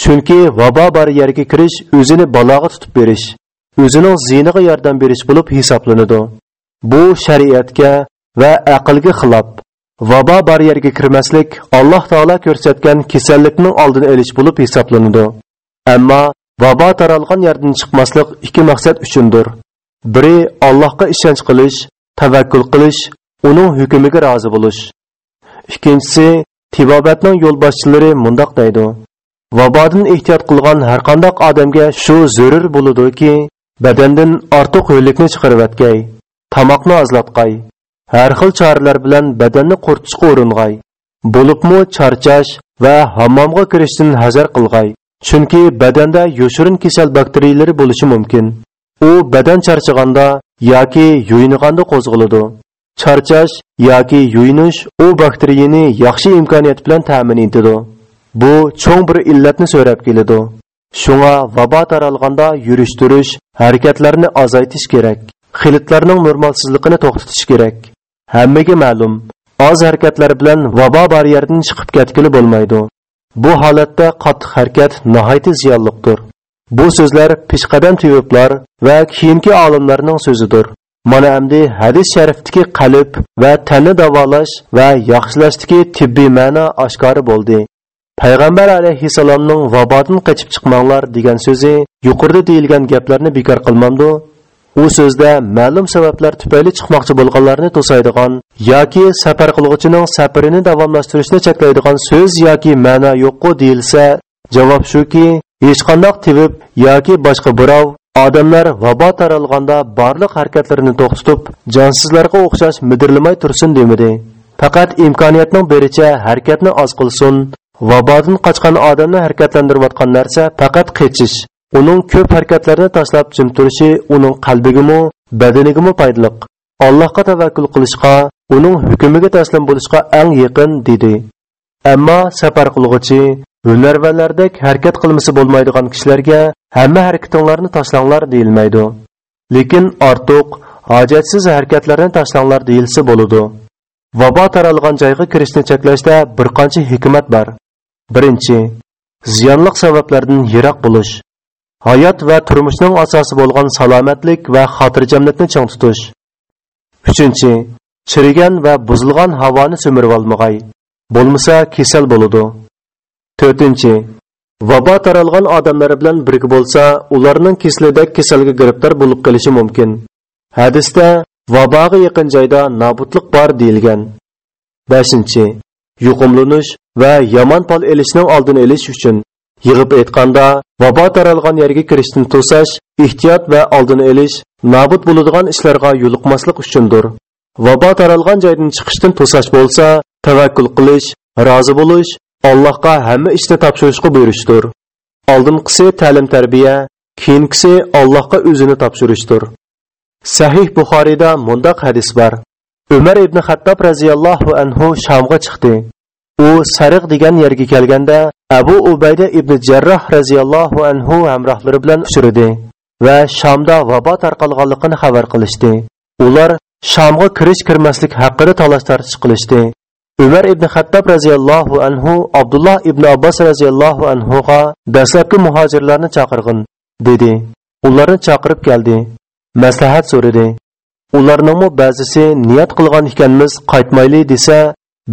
Chunki vabo bor yerga kirish o'zini baloga tutib berish o'zining ziyniga yordam berish bo'lib hisoblanadi. Bu shariatga va aqlga xilof. Vabo bor yerga kirmaslik alloh taolo ko'rsatgan kasallikning oldini olish bo'lib hisoblanadi. Ammo vabo taralgan yerdan chiqmaslik ikki maqsad uchundir. Biri allohga ishonch qilish tavakkul qilish uning hukmiga rozi bo'lish. Ikkinchisi tibobatning yo'lboshchilari mundoq deydi. Vabodan ehtiyot qilgan har qandoq odamga shu zarur bo'ludiki badandan ortiq ho'llikni chiqarib atgay tomoqni ozlatqay. Har xil choralar bilan badanni quritishga uring'ay bo'libmi charchash va hammomga kirishdan hazar qilg'ay. Chunki badanda yoshirin kasal bakteriyalari bo'lishi mumkin. U badan charchaganda yoki yuyiniganda qo'zg'aladi. Charchash yoki yuyinish u bakteriyani yaxshi imkoniyat bilan ta'min etadi. Bu cho'ng bir illatni so'rab keladi. Shunga vabo taralganda yurish turish harakatlarni ozaytish kerak. Xilitlarning normalsizligini to'xtatish kerak. Hammaga ma'lum oz harakatlar bilan vabo baryeridan chiqib ketgili bo'lmaydi. Bu holatda qattiq harakat nihoyatda ziyonliqdir bu so'zlar peshqadam tibiblar va keyingi olimlarning so'zidir. Mana endi hadis sharifdagi qalb va tanni davolash va yaxshilashdagi tibbiy ma'no oshkori bo'ldi. Payg'ambar alayhissalomning vabodan qochib chiqmanglar degan so'zi yuqorida deyilgan gaplarni bekor qilmamdi. U so'zda ma'lum sabablar tufayli chiqmoqchi bo'lganlarni to'saydigan yoki safar qilg'uchining safarini davomlashtirishni cheklaydigan so'z yoki ma'no yo'qku deyilsa javob shuki hech qandoq tibib yoki boshqa birov odamlar vabo taralganda barliq harakatlarini to'xtatib jonsizlarga o'xshash midirlamay tursin demidi faqat imkoniyatning bericha harakatni oz qilsin vabodan qochgan odamni harakatlantirayotgan narsa faqat qechish. Uning ko'p harakatlarni tashlab jim turishi uning qalbigimi badanigimi foydali allohga tavakkul qilishga uning hukmiga taslim bo'lishga eng yaqin dedi. Ammo safar qilg'uchi hunarvanlardek harakat qilmasa bo'lmaydigan kishilarga hamma harakatinglarni tashlanglar deyilmaydi. Lekin ortiq hojatsiz harakatlarni tashlanglar deyilsa bo'ladi. Vabo taralgan joyga kirishni cheklashda bir qancha hikmat bor. Birinchi ziyonliq sabablardan yiroq bo'lish. Hayot va turmushning asosi bo'lgan salomatlik va xotirjamlikni ching tutish. Uchinchi chirigan va buzilgan havoni so'mirib olmag'ay. Bo'lmasa kasal bo'ladi. To'rtinchi vabo taralgan odamlar bilan birga bo'lsa ularning keslidek kasalga giribtor bo'lib qolishi mumkin. Hadisda vaboga yaqin joyda nobudlik bor deyilgan. Beshinchi yuqumlanish va yomon pol elishning oldini olish uchun yig'ib aytganda vabo taralgan yerga kirishni to'sash ehtiyot va oldini olish nobud bo'ladigan ishlarga yo'liqmaslik uchundir. Vabo taralgan joydan chiqishdan to'sash bo'lsa tavakkul qilish rozi bo'lish allohga hamma ishni topshirishga buyurishdir. Oldinqisi ta'lim tarbiya keyingisi allohga o'zini topshirishdir. Sahih buxoriyda mundaq hadis bor umar ibn xattob roziyallohu anhu shamga chiqdi. U sariq degan yerga kelganda abu ubayda ibn jarroh roziyallohu anhu hamrohlari bilan uchradi va shamda vabo tarqalganligini xabar qilishdi. Ular shamga kirish kirmaslik haqida talash tartish qilishdi. Umar ibn xattob roziyallohu anhu abdulloh ibn abbos roziyallohu anhuga dastlabki muhojirlarni chaqirg'in dedi. Ularni chaqirib keldi. Maslahat so'radi. Ularningmi ba'zisi niyat qilgan ekanmiz qaytmayli desa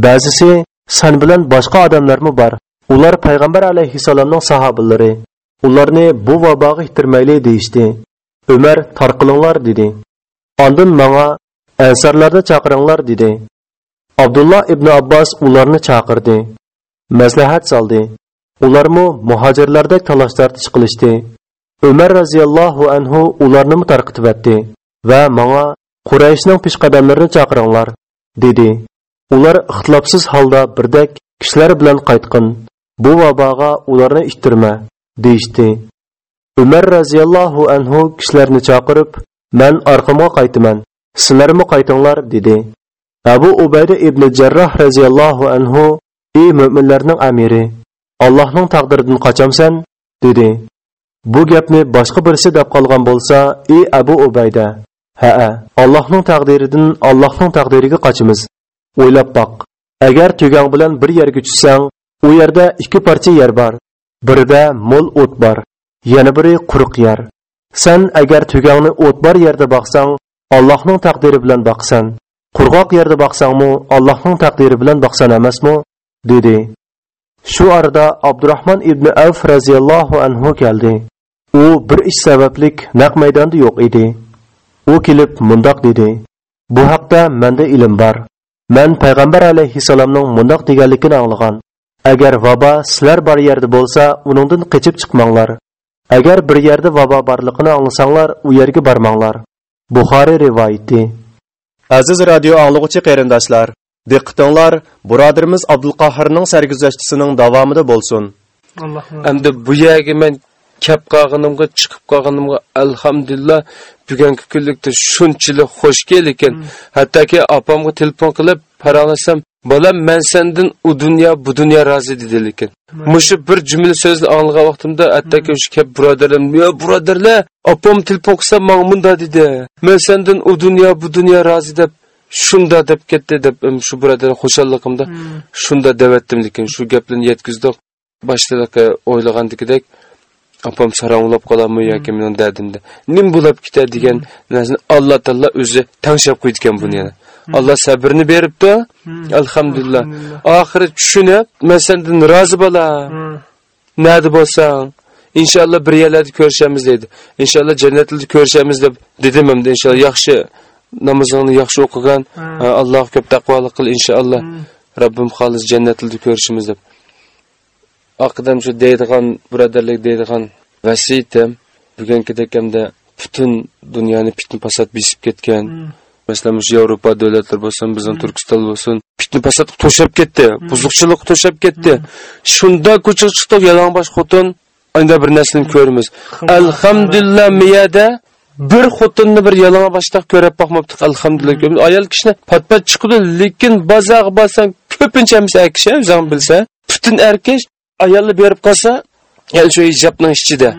ba'zisi san bilan boshqa odamlarmi bor? Ular payg'ambar alayhissalomning sahobalari ularni bu vaboga itirmayli deyishdi. Umar tarqilinglar dedi. Ondin manga ansarlarni chaqiringlar dedi. Abdulloh ibn abbos ularni chaqirdi. Maslahat soldi. Ularmi muhojirlardek talash tartish qilishdi. Umar roziyallohu anhu ularni tarqitib etdi va manga qurayshning peshqadamlarini chaqiringlar dedi. Ular ixtilofsiz holda birdek kishilar bilan qaytqin. Bu vaboga ularni ittirma deyishdi. Umar roziyallohu anhu kishilarni chaqirib man orqamga qaytaman sizlarmi qaytinglar? dedi. Abu ubayda ibn jarroh roziyallohu anhu ey mo'minlarning amiri allohning taqdiridan qochamsan dedi. Bu gapni boshqa birisi deb qolgan bo'lsa ey abu ubayda ha allohning taqdiridan allohning taqdiriga qochimiz o'ylab boq. Agar tugang bilan bir yerga tushsang u yerda ikki parcha yer bor birida mo'l o't bor yana biri quruq yer. San agar tugangni o't bor yerda boqsang allohning taqdiri bilan boqsan. Qurg'oq yerda boqsangmi allohning taqdiri bilan boqsan emasmi? dedi. Shu arada abdurahmon ibn avf roziyallohu anhu keldi. U bir ish sabablik naq maydonda yo'q edi. U kelib mundoq dedi. Bu haqda menda ilm bor. Man payg'ambar alayhissalomning mundoq deganligini anglagan. Agar vabo sizlar bor yerda bo'lsa uningdan qochib chiqmanglar. Agar bir yerda vabo borligini anglasanglar u yerga bormanglar buxoriy rivoyati. Aziz radio anglag'uchi qarindoshlar diqqatinglar birodarimiz abdulqahirning sarguzashtisining davomida bo'lsin. Endi bu yerga men kap qolganimga chiqib qolganimga alhamdulillah bugungi kunlikda shunchalik xushki lekin hattoki opamga telefon qilib paranlasam bolam man sendan u dunyo bu dunyo rozi dedi lekin mushu bir jumla so'zni anglagan vaqtimda hattoki shu kap birodarlarim yo birodarlar opam telefon qilsa manga munda dedi. Man sendan u dunyo bu dunyo rozi deb shunda deb ketdi deb shu birodar xushalligimda shunda devatdim lekin shu gaplarni yetkazdik boshida o'ylagandagidek opam saranglab qoladimi yoki mening dardimda nim bo'lib ketadi degan narsani alloh taolo o'zi tanglab qo'ydi ekan buni yana alloh sabrni beribdi alhamdulillah oxiri tushunib man sendan rozi bo'lam nada bo'lsang inshaalloh bir yerlarda ko'rishamiz deydi inshaalloh jannatda ko'rishamiz deb dedim endi inshaalloh yaxshi namozingni yaxshi o'qigan alloh ko'p taqvolik qil inshaalloh robbim xolis jannatda ko'rishimiz deb oqidan shu deydigan birodarlik deydigan vasiyatim bugunkidek hamda butun dunyoni fitna fasod besib ketgan masalan shu yevropa davlatlar bo'lsin bizning turkiston bo'lsin fitna fasod to'shab ketdi buzuqchilik to'shab ketdi. Shunda ko'chaga chiqdik yalangbosh xotin anda bir narsani ko'ramiz alhamdulillah miyada bir xotinni bir yalama boshliq ko'rib boqmabdik alhamdulillah ayol kishini pat pat chiqdi lekin bozorga borsang ko'pincha kishi o'zing bilsa butun erkak ayolni berib qolsa yani shu hijobning ichida.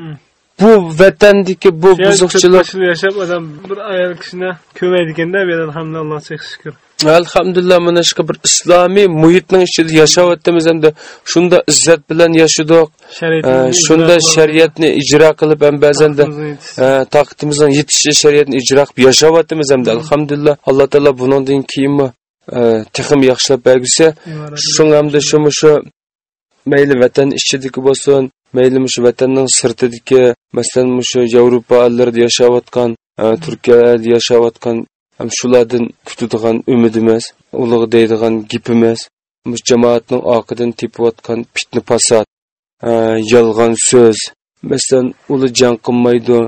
Bu vatandagi bu buzuqchilik. yashab odam bir ayol kishini ko'maydi ekanda bu yerda alhamdulillah allohga shukur alhamdulillah mana shu bir islomiy muhitning ichida yashayapmiz hamda shunda izzat bilan yashadik. Shunda shariatni ijro qilib ham ba'zanda taqtimizdan yetishi shariatni ijro qilib yashayapmiz hamda alhamdulillah alloh taolo bundan keyinmi texim yaxshilab bergisi. Shunga hamda shu shu mayli vatan ichidagi bo'lsin mayli shu vatanning sirtidagi masalan shu yevropa ellarida yashayotgan turkiyada yashayotgan shulardan kutadigan umid emas ulug' deydigan emas jamoatning oqidan tepayotgan fitna fasod yolg'on so'z masalan ular jang qilmaydi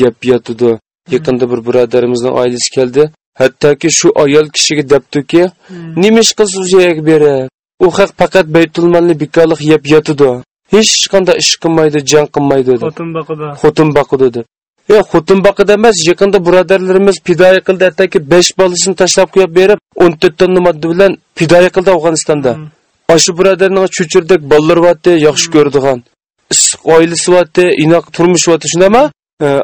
yeb yotidi yaqinda bir birodarimizning oilasi keldi. Hattoki shu ayol kishiga debdiki nima ish qilsiz u yerga berib u haq faqat baytul molni bekorlik yeb yotidi hech qanday ish qilmaydi jang qilmaydi dedi. Xotin boqida xotin boqidi dedi. Yo xotin boqida emas yaqinda birodarlarimiz pidoya qildi hattoki besh bolasini tashlab qo'yib berib o'n to'rt tonna modda bilan pidoya qildi afg'onistonda. Shu birodarning chuchurdek bolalar bo'lyapti yaxshi ko'radigan issiq oilasi bo'lyapti inoq turmush bo'lyapti shundaymi?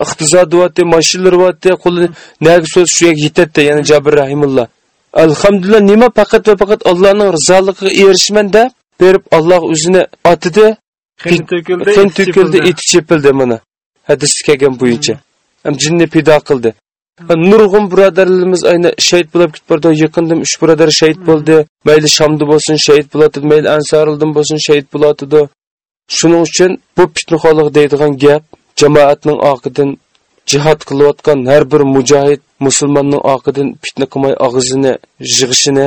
Iqtisodi bo'lyapti mashinalar bo'lyapti qo'li naga so'z shu yerga yetadi yana jabir rahimulloh alhamdulillah nima faqat va faqat allohning rizoligiga erishman deb berib alloh o'zini otidi. Xin to'kildi, eti chepildi. mana. Hadis kelgan bo'yicha. Jinni pido qildi. Nurg'un birodarlarimiz ayni shahid bo'lib ketib yaqinda uch birodar shahid bo'ldi. Mayli shamda bo'lsin shahid bo'latidi mayli ansarildan bo'lsin shahid bo'latidi shuning uchun bu fitnaxo'rlik deydigan gap jamoatning oqidan jihod qilayotgan har bir mujohid musulmonning oqidan fitna qilmay og'zini yig'ishini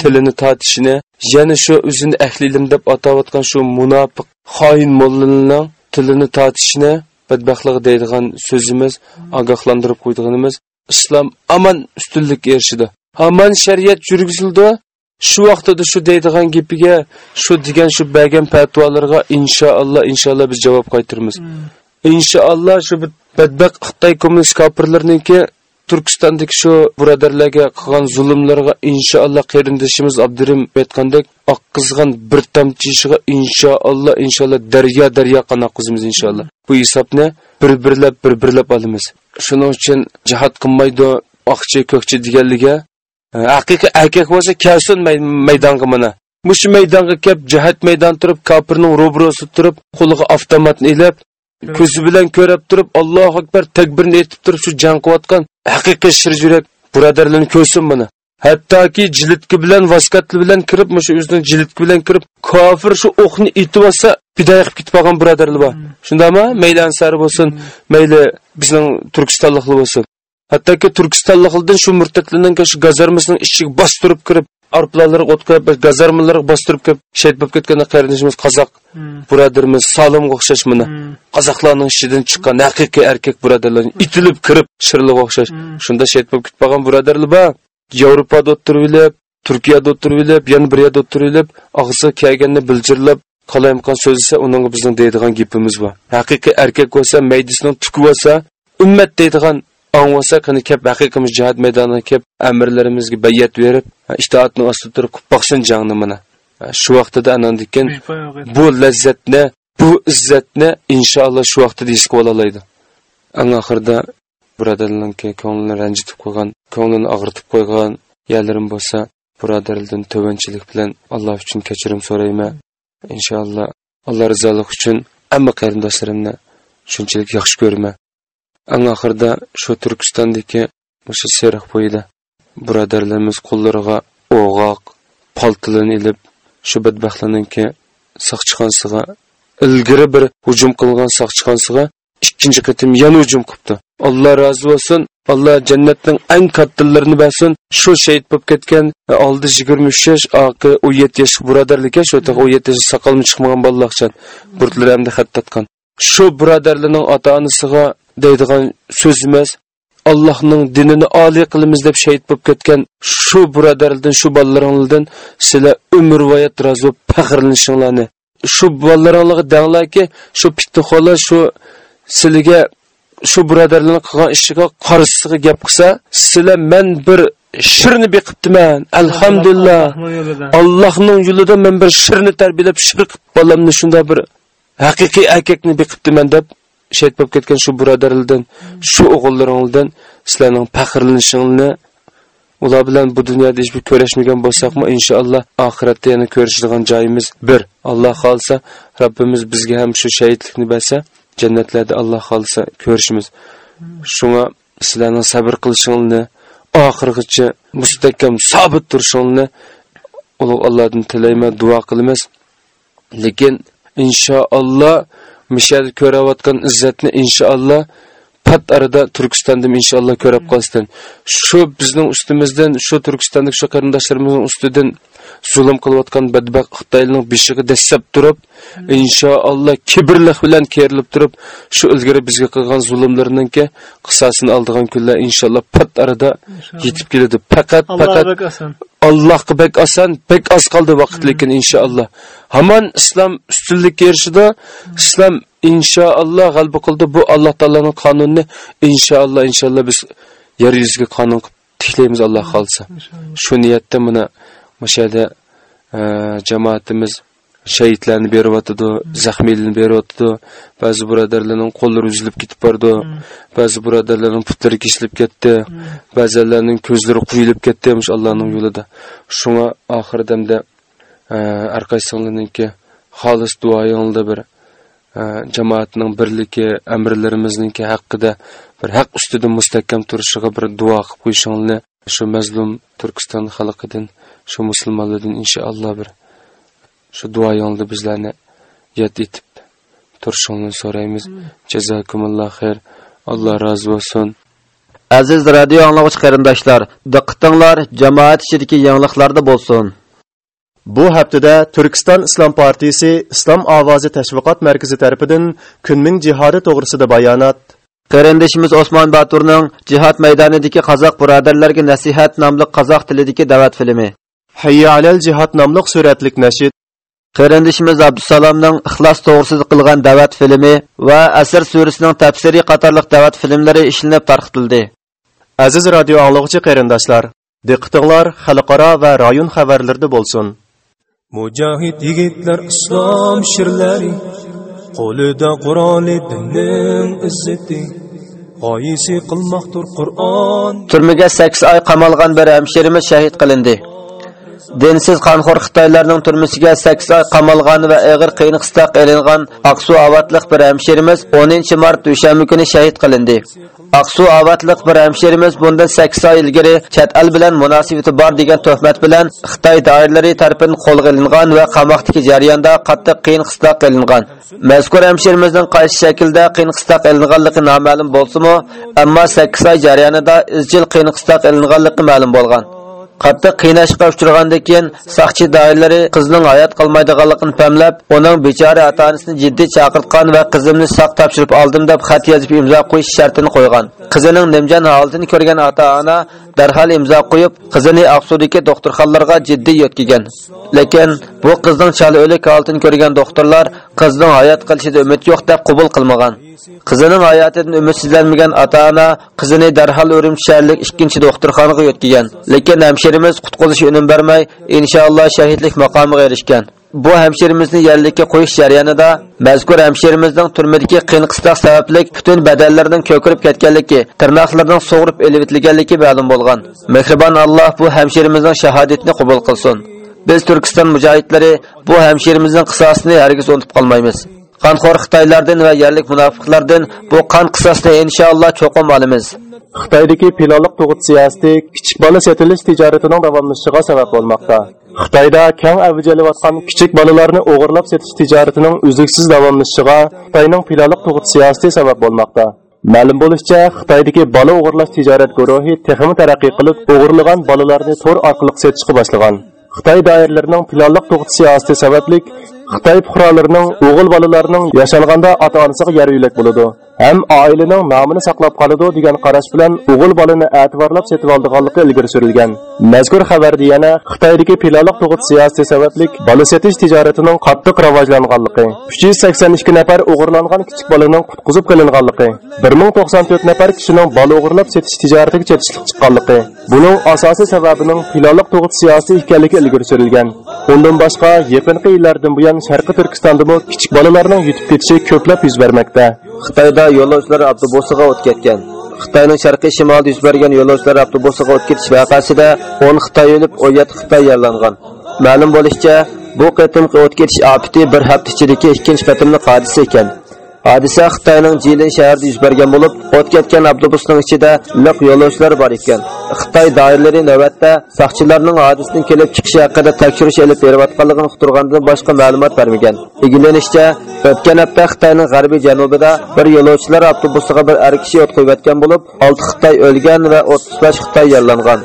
tilini tortishini yana shu o'zini ahlilim deb atayotgan shu munofiq xoin mollalarning tilini tortishini badbaxtlik deydigan so'zimiz ogohlantirib qo'ydiganimiz islom aman ustunlik erishidi aman shariat yurgizildi. Shu vaqtida shu deydigan gapiga shu degan shu bergan fatvolarga inshaalloh inshaalloh biz javob qaytaramiz inshaalloh shu badbaq xitoy kommunist kofirlarniki turkistondagi shu birodarlarga qilgan zulmlarga inshaalloh qarindishimiz abdurim aytgandek oqqizgan bir tomchishiga inshaalloh inshaalloh daryo daryo qon oqqizimiz inshaalloh bu hisobni bir birlab bir birlab olamiz. Shuning uchun jihod qilmaydi oqchi ko'kchi deganliga e, haqiqiy erkak bo'lsa kelsin maydonga mana. Mushu maydonga kelib jihad maydon turib kofirning ro'brosi turib qo'liga avtomatni ilib ko'zi bilan ko'rib turib allohu akbar takbirni aytib turib shu jang qilayotgan haqiqiy shir yurak birodarlarni ko'rsin buni. Hattoki jilitki bilan vaskatli bilan kirib shu o'zining jilitki bilan kirib kofir shu o'qni etib olsa pidoya qilib ketib qolgan birodarlar bor. Shundaymi? Mayli ansari bo'lsin mayli bizning turkistonliklar bo'lsin. Hattoki turkistonliklardan shu murtadlarning shu gazarmasining ichiga bostirib kirib arplalarga o't qo'yib gazarmalarga bostirib kirib shahid bo'lib ketgan qarindishimiz qozoq birodarimiz salimga o'xshash mana qozoqlarning ichidan chiqqan haqiqiy erkak birodarlar itilib kirib shirliga o'xshash. Shunda shahid bo'lib ketib qolgan birodarlar bor. Yevropada o'tirib olib turkiyada o'tirib olib yana bir yerda o'tirib olib og'zi kelganini biljirlab qalayimqon so'zlasa uning bizning deydigan gapimiz bor. Haqiqiy erkak bo'lsa maydisining tuki bo'lsa ummat deydigan angvasa qani kep haqiqimiz jihad maydoniga kep amirlarimizga bayat berib itoatni ostida turib qilib boqsin jangni mana. Shu vaqtida anandikin bu lazzatni bu izzatni inshaalloh shu vaqtida his qila oladi eng oxirida birodarlarniki ko'nglini ranjitib qo'ygan ko'nglini og'ritib qo'ygan yerlarim bo'lsa birodarlardan tovanchilik bilan alloh uchun kechirim so'rayman. Inshaalloh alloh rizolik uchun hamma qarindoshlarimni shunchalik yaxshi ko'raman Аң oxirida şu turkistondagi o'sha seriq bo'yida birodarlarimiz qo'llariga o'g'oq paltilini ilib shu badbaxtlarniki soqchixonasiga ilgari bir hujum qilgan soqchixonasiga ikkinchi qatim yana hujum qilibdi. Alloh rozi bo'lsin alloh jannatning eng kattalarini bersin. Shu shahid bo'lib ketgan e, oldi yigirma uch yosh oqi o'n yetti yosh birodarlik shu o'n yetti yosh soqolmi chiqmagan bolalarchan burtlar hamda xat tatgan shu birodarlarning ota onasiga deydigan so'z emas allohning dinini oliy qilamiz deb shahid bo'lib ketgan shu birodarlardan shu bolalaringlardan sizlar umrvoyat rozi bo'lib faxrlanishinglarni shu bolalaringlarga danglarki shu pitixo'lar shu sizlarga shu birodarlarni qilgan ishiga qarshisiga gap qilsa sizlar man bir shirni beqibdiman. Alhamdulillah. Allohning yo'lida men bir shirni tarbiyalab shir qilib bolamni shunda bir haqiqiy erkakni beqibdiman deb shahid bo'lib ketgan shu birodarlardan shu o'g'illaringlardan sizlarning faxrlanishingni ular bilan bu dunyoda hech bir ko'rishmagan bo'lsakmi inshaalloh oxiratda yana ko'rishadigan joyimiz bir. Alloh xohlasa robbimiz bizga ham shu shahidlikni bersa jannatlarda alloh xohlasa ko'rishimiz. Shunga sizlarning sabr qilishinglarni oxirigacha mustahkam sobit turishinglarni ulug' allohdan tilayman duo qilamiz. Lekin inshaalloh mishada ko'rayotgan izzatni inshaalloh pat arada turkistonda inshaalloh ko'rib qolsin. Shu bizning ustimizdan shu turkistonlik shu qarindoshlarimizning ustidan zulm qilayotgan badbaxt xitoyning beshig'i dastlab turib inshaalloh kibrlik bilan kerilib turib shu ilgari bizga qilgan zulmlarninki qisosini oldigan kunlar inshaalloh pat arada yetib keladi. Faqat faqat allohga bek oson bek oz qoldi vaqt lekin inshaalloh. Hamon islom ustunlikka erishidi islom inshaalloh g'alaba qildi. Bu alloh taoloning qonunini inshaalloh inshaalloh biz yer yuziga qonun qilib tiklaymiz alloh xohlasa shu niyatda buni o'sha yerda jamoatimiz shahidlarni beryotidi zaxmiylarni beryotidi ba'zi birodarlarning qo'llari uzilib ketib bordi. Ba'zi birodarlarning putlari kesilib ketdi. Ba'zilarning ko'zlari quyilib ketdi allohning yo'lida. Shunga oxir damda arkaysinlarniki xolis duoyinglarda bir jamoatning birligi amrlarimizniki haqida bir haq ustida mustahkam turishiga bir duo qilib qo'yishinglarni shu mazlum turkiston xalqidan shu musulmonlardan inshaalloh bir shu duoyinglarda bizlarni yod etib turishingni so'raymiz. Jazakumulloh xayr. Alloh rozi bo'lsin. Aziz radio anglovchi qarindoshlar diqqatinglar jamoat ichidagi yangiliklarda bo'lsin. Bu haftada Turkiston Islom partiyasi Islom ovozi tashviqot markazi tomonidan kunning jihodi to'g'risida bayonot. Qarindishimiz Osmon Baturning Jihad maydonidagi qozoq birodarlarga nasihat nomli qozoq tilidagi da'vat filmi. Hayya alal jihad nomli suratlik nashid. Qarindishimiz Abdusalomning Ixlos to'g'risida qilgan da'vat filmi va Asr surasining tafsiri qatorliq da'vat filmlari ishlanib tarqitildi. Aziz radio anglovchi qarindoshlar, diqqatinglar xalqaro va rayon xabarlarida bo'lsin. Mujohid yigitlar islom shirlari qo'lida Qur'oni dinning izzati g'oyisi qilmoqdir Qur'on Turmaga 8 oy qamalgan bir hamshirimiz shahid qilindi. Dinsiz qonxo'r Xitoylarning turmushiga 8 oy qamalgan va og'ir qiyinchilik qilingan Aqsu avatliq bir hamshirimiz 10 mart dushanba kuni shahid qilindi. Aqsu avatliq bir hamshirimiz bundan 8 oy ilgari chat al bilan munosabati bor degan tuhmat bilan Xitoy doiralari tomonidan qo'lga olingan va qamoqdagi jarayonda qattiq qiyinchilik qilingan. Mazkur hamshirimizning qaysi shaklda qiyinchilik qilinganligi noma'lum bo'lsa-mu, ammo 8 oy jarayonida izchil qiyinchilik qilinganligi ma'lum bo'lgan. Qattiq qiynashga uchragandan keyin saqchi doiralari qizning hayot qolmaydiganligini pamlab uning bechora ota onasini jiddiy chaqirtgan va qizimni saq topshirib oldim deb xat yozib imzo qo'yish shartini qo'ygan. Qizining nimjon holatini ko'rgan ota ona darhol imzo qo'yib qizini aqsudagi doktorxonalarga jiddiy yotkigan lekin bu qizning chala o'lik holatini ko'rgan doktorlar qizning hayot qilishida umid yo'q deb qabul qilmagan. Qizining hayotidan umidsizlanmagan ota ona qizini darhol urumchi shaharlik ikkinchi doktorxonaga yo'tkagan lekin hamshirimiz qutqulish unum bermay inshaalloh shahidlik maqomiga erishgan. Bu hamshirimizni yerlikka qo'yish jarayonida mazkur hamshirimizning turmadagi qiyin qistoq sababli butun badallarining ko'kirib ketganligi tirnoqlarining sug'urib elitilganligi ma'lum bo'lgan. Mehribon alloh bu hamshirimizning shahodatini qabul qilsin. Biz turkiston mujohidlari bu hamshirimizning qisosini hargiz unutib qolmaymiz. Qanxo'r xitoylardan va yerlik munofiqlardan bu qon qisosni inshaalloh cho'qim olamiz Xitoydagi pilonliq tug'ut siyosati kichik bola sotilish tijoratining davomlashishiga sabab bo'lmoqda. Xitoyda keng avjilayotgan kichik bolalarni o'g'irlab sotish tijoratining uzluksiz davomlashishiga Xitoyning pilonliq tug'ut siyosati sabab bo'lmoqda. Ma'lum bo'lishicha, Xitoydagi bola o'g'irlash tijorat guruhi texnik taraqqiy qilib, o'g'irlagan bolalarni tor orqali sotishga boshlagan. Xitoy doiralarining pilonliq tug'ut siyosati sababli xitoy fuqarolarining o'g'il bolalarining yashalganda ota onasiga yer bo'ladi ham oilaning nomini saqlab qoladi degan qarash bilan o'g'il bolani e'tiborlab setib oldiganligi ilgari surilgan. Mazkur xabarda yana xitoydagi piloliq tug'ut siyosati sababli bola setish tijoratining qattiq rivojlanganligi. Uch yuz sakson ikki nafar o'g'irlangan kichik bolaning qutqizib qilinganligi bir ming to'qson to'rt nafar kishining bola o'g'irlab setish tijoratiga chetishlik chiqqanligi. Buning asosiy sababining piloliq tug'ut siyosati ekanligi ilgari surilgan. Undan boshqa yaqinqi yillardan buyon sharqi turkistondami kichik bolalarning yutib ketishi ko'plab yuz bermoqda. Xitoyda yo'lovchilar avtobusiga o't ketgan. Xitoyning sharqiy shimolida yuz bergan yo'lovchilar avtobusiga o't ketish voqeasida 10 xitoy o'lib 17 xitoy yaralangan. Ma'lum bo'lishicha bu qatimqi o't ketish ofati bir hafta ichidagi ikkinchi qatimli hodisa ekan. Hodisa Xitoyning Jilin shahrida yuz bergan bo'lib, o't ketgan avtobusning ichida liq yo'lovchilar bor ekan. Xitoy doiralari navbatda saqchilarning hodisaning kelib chiqishi haqida tekshirish olib berayotganligini xuturgandan boshqa ma'lumot bermagan. Egilanishicha, o'tgan hafta Xitoyning g'arbiy janubida bir yo'lovchilar avtobusiga bir er kishi o't qo'yayotgan bo'lib, 6 Xitoy o'lgan va 35 Xitoy yaralangan.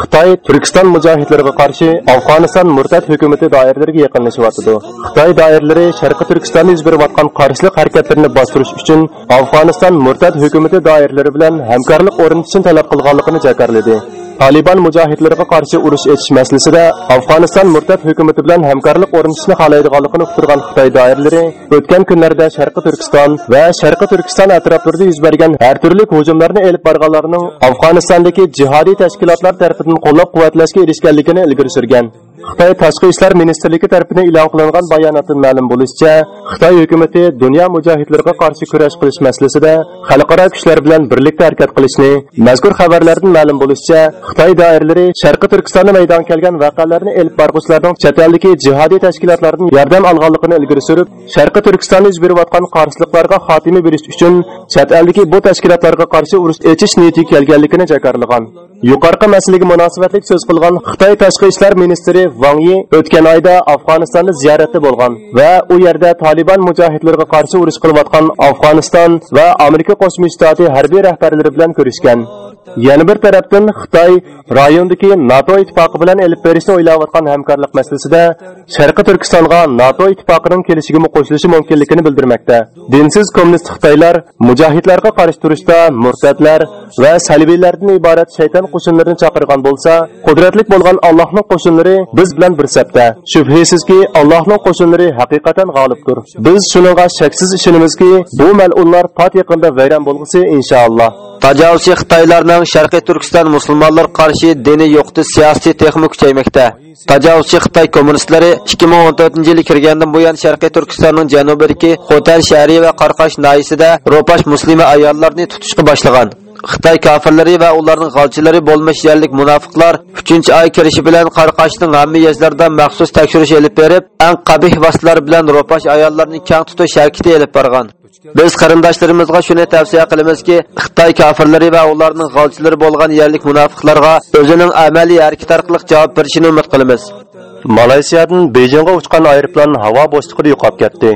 Xitoy Turkiston mujohidlariga qarshi Afg'oniston murtad hukumati doiralariga yaqinlashyotidi Xitoy doiralari Sharqi Turkistonda yuz berayotgan qarshilik harakatlarini bostirish uchun Afg'oniston murtad hukumati doiralari bilan hamkorlik o'rnatishni talab qilganligini jakarladi. Taliban mujohidlariga qarshi urush etish masalasida Afg'oniston murtad hukumati bilan hamkorlik o'rnatishni xohlaydiganligini uqtirgan Xitoy doiralari o'tgan kunlarda Sharqi Turkiston va Sharqi Turkiston atroflarida yuz bergan har turli hujumlarni elib borganlarning Afg'onistondagi jihodiy tashkilotlar tomonidan qo'llab-quvvatlashga erishganligini ilgari surgan. Xitoy Tashqi ishlar ministrligi tomonidan e'lon qilingan bayonotdan ma'lum bo'lishicha, Xitoy hukumatı dunyo mujohidlariga qarshi kurash qilish masalasida xalqaro kuchlar bilan birlikda harakat qilishni, mazkur xabarlardan ma'lum bo'lishicha, Xitoy doiralari Sharqi Turkistonda maydon kelgan voqealarni elib borg'uvchilarning chet eldagi jihodiy tashkilotlardan yordam olganligini ilgari surib, Sharqi Turkistonda yuz berayotgan qarshiliklarga xotima berish uchun chet eldagi bu tashkilotlarga qarshi urush echish niyati kelganligini jakarlagan. Yuqorqi masalaga munosabatlik so'z qilgan Xitoy tashqi ishlar ministri Wang Yi o'tgan oyda Afg'onistonni ziyoratda bo'lgan va u yerda Taliban mujohidlarga qarshi urush qilayotgan Afg'oniston va Amerika qo'shma shtati harbiy rahbarlari bilan ko'rishgan. Yana bir tarafdan Xitoy rayondagi NATO ittifoqi bilan elib berishni o'ylayotgan hamkorlik masalasida Sharqi Turkistonga NATO ittifoqining kelishiga qo'shilishi mumkinligini bildirmoqda. Dinsiz kommunist Xitoylar mujohidlarga qarshi turishda murtadlar va salbiylardan iborat shayton qo'shinlarini chaqirgan bo'lsa, qudratli bo'lgan Allohning qo'shinlari biz bilan bir safda. Shubhasizki, Allohning qo'shinlari haqiqatan g'olibdir. Biz shuningga shaksiz ishonamizki, bu mal'unlar pat yaqinda vayron bo'lg'isi inshaalloh. Tajovuzchi Xitoylarning Sharqiy Turkiston musulmonlar qarshi dini yo'qdi siyosiy texnik kuchaymoqda. Tajovuzchi Xitoy kommunistlari 2014-yil kirgandan buyon Sharqiy Turkistonning janubidagi Xotan shahri va Qarqash noyisida ro'pash muslima ayollarni tutishga boshlagan. Xitoy kofirlari va ularning g'alchilari bo'lmish yerlik munofiqlar 3-oy kirishi bilan Qarqashning hamma yezlarida maxsus tekshirish elib berib, eng qabih vositalar bilan ro'pash ayollarni kang tutish harakati elib borgan. Biz qarindoshlarimizga shuni tavsiya qilamizki, Xitoy kofirlari va ularning g'alchilari bo'lgan yerlik munofiqlarga o'zining amaliy harakati orqali javob berishini umid qilamiz. Malayziyadan Beyjingga uchgan aeroplan havo bo'shliqida yo'qolib ketdi.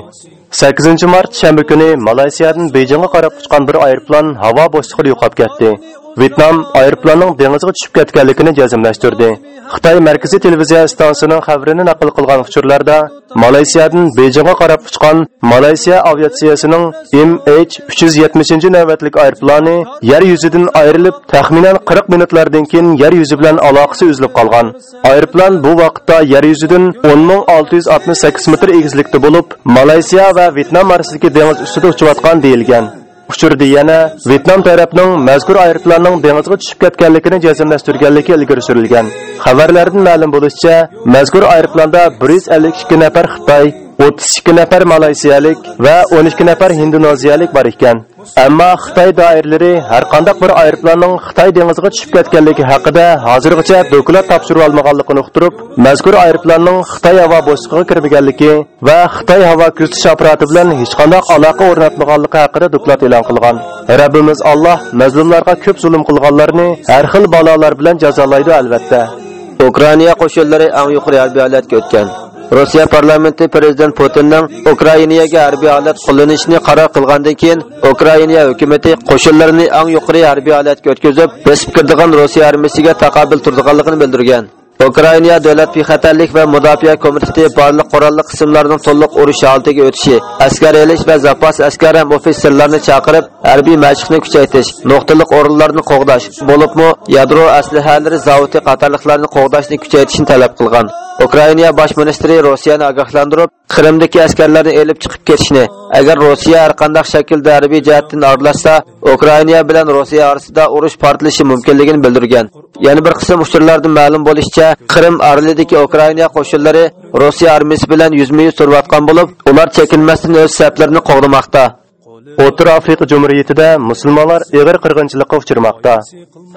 8 mart shanba kuni Malayziyadan Beyjingga qarab uchgan bir aeroplan havo bo'shliqida yo'qolib ketdi. Vyetnam aeroplanning dengizga tushib ketganligini jazmlashtirdi. Xitoy markaziy televiziya stansiyasining xabarini naql qilgan uchurlarda Malayziyadan Beyjingga qarab uchgan Malayziya aviatsiyasining MH370 navbatlik aeroplani yer yuzidan ayrilib, taxminan 40 minutlardan keyin yer yuzi bilan aloqasi uzilib qolgan. Aeroplan bu vaqtda yer yuzidan 10668 metr egizlikda bo'lib, Malayziya va Vyetnam orasidagi dengiz ustida uchayotgan deyilgan. Uchurda yana Vyetnam tarafining mazkur aeroplanning dengizga tushib ketganligini jazmlashtirganligi ilgari surilgan. Xabarlardan ma'lum bo'lishicha, mazkur aeroplanda 152 nafar Xitoy, 32 nafar Malayziyalik va 12 nafar Indoneziyalik bor ekan. Ammo Xitoy doiralari har qanday bir aeroplanning Xitoy dengiziga tushib ketganligi haqida hozirgacha doklad topshirib olmaganligini uqtirib, mazkur aeroplanning Xitoy havo bo'shlig'iga kirmaganligi va Xitoy havo kuzatish apparati bilan hech qanday aloqa o'rnatmaganligi haqida doklad e'lon qilgan. Rabbimiz Alloh mazlumlarga ko'p zulm qilganlarni har xil balolar bilan jazolaydi albatta. Ukraina qo'shinlari eng yuqori harbiy holatga o'tgan. Rossiya parlamenti prezident Putinning Ukrainaga harbiy holat qo'llanishni qaror qilgandan keyin Ukraina hukumatı qo'shinlarini eng yuqori harbiy holatga o'tkazib, besib kirdigan Rossiya armiyasiga taqobil turdiganligini bildirgan. Ukraina davlat bexatarlik va mudofaa komiteti barliq qurolli qismlarning to'liq urush holatiga o'tishi, askar elish va zapas askar ham ofitserlarni chaqirib, harbiy mashqni kuchaytirish, nuqtaliq o'rinlarni qo'g'dash, bo'libmi yadro aslahalari zavodi qatorliklarni qo'g'dashni kuchaytirishni talab qilgan. Ukraina bosh ministri Rossiyani ogohlantirib, Qrimdagi askarlarni elib chiqib ketishni, agar Rossiya har qanday shaklda harbiy jihatdan aralashsa, Ukraina bilan Rossiya orasida urush portlashi mumkinligini bildirgan. Yana bir qism uchurlardan ma'lum bo'lishicha, Qrim oralidagi Ukraina qo'shinlari Rossiya armiyasi bilan yuzma-yuz turayotgan bo'lib, ular chekinmasdan o'z saflarini qo'g'damoqda. O'rta Afrika Jumhuriyatida musulmonlar og'ir qirg'inchilikqa uchirmoqda.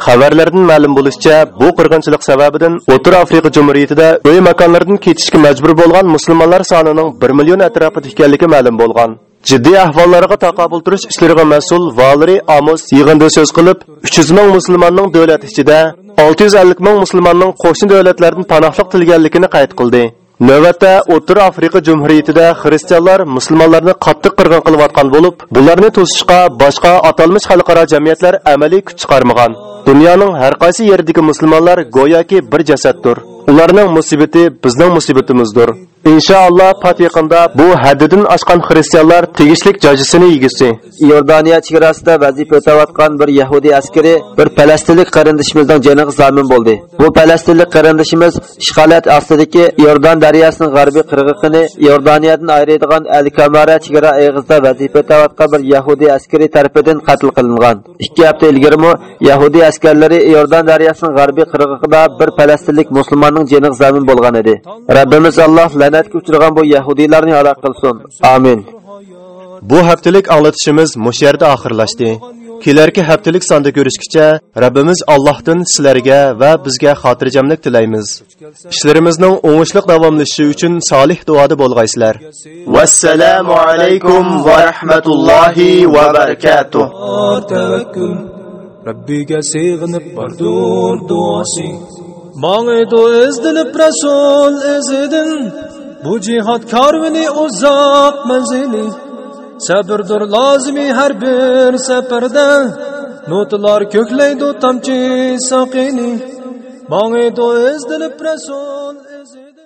Xabarlardan ma'lum bo'lishicha, bu qirg'inchilik sababidan O'rta Afrika Jumhuriyatida uy makonlaridan ketishga majbur bo'lgan musulmonlar sonining 1 million atrofida ekanligi ma'lum bo'lgan. Jiddiy ahvollarga taqobil turish ishlariga mas'ul Valeri Amos yig'inda so'z qilib, 300 ming musulmonning davlat ichida 650 ming musulmonning qo'shni davlatlardan panohlik tilganligini qayd qildi. Navbatda O'rta Afrika Jumhuriyatida xristianlar musulmonlarni qattiq qirg'in qilayotgan bo'lib, bularni to'sishga boshqa atalmish xalqaro jamiyatlar amaliy kuch chiqarmagan. Dunyoning har qaysi yeridagi musulmonlar go'yoki bir jasaddir. Ularning musibati bizning musibatimizdir. Inshaalloh pat yaqinda bu haddidan oshgan xristianlar tegishlik jajisini yegisi. Iordaniya chegarasida vazifa o'tayotgan bir Yahudi askari bir falastinlik qarindishimizning joniga zamin bo'ldi. Bu falastinlik qarindishimiz ishg'oliyat ostidagi Iordan daryosining g'arbiy qirg'iqini Iordaniyadan ayiradigan Al-Kamara chegara eg'izida vazifa o'tayotgan bir Yahudi askari tomonidan qatl qilingan. 2 hafta ilgarimi Yahudi askarlari Iordan daryosining g'arbiy qirg'oqida bir falastinlik musulmonning joniga zamin bo'lgan edi. Rabbimiz Alloh la'natga uchragan bu yahudiylarni halok qilsin. Amin. Bu haftalik anglatishimiz mush yerda oxirlashdi. Kelarki haftalik sonda ko'rishguncha Rabbimiz Allohdan sizlarga va bizga xotirjamlik tilaymiz. Ishlarimizning o'ngishli davomlashishi uchun solih duoda bo'lg'aysizlar. Vassalomu alaykum va rahmatullohi va barakatuh. Rabbiga sig'inib bordur duosi. Mağidu ezdilip Resul ezidin, Bu cihat karvini uzak menzili Sabırdır lazimi her bir seferde Notlar kökleydu tamçı sakini Mağidu ezdilip Resul ezidin.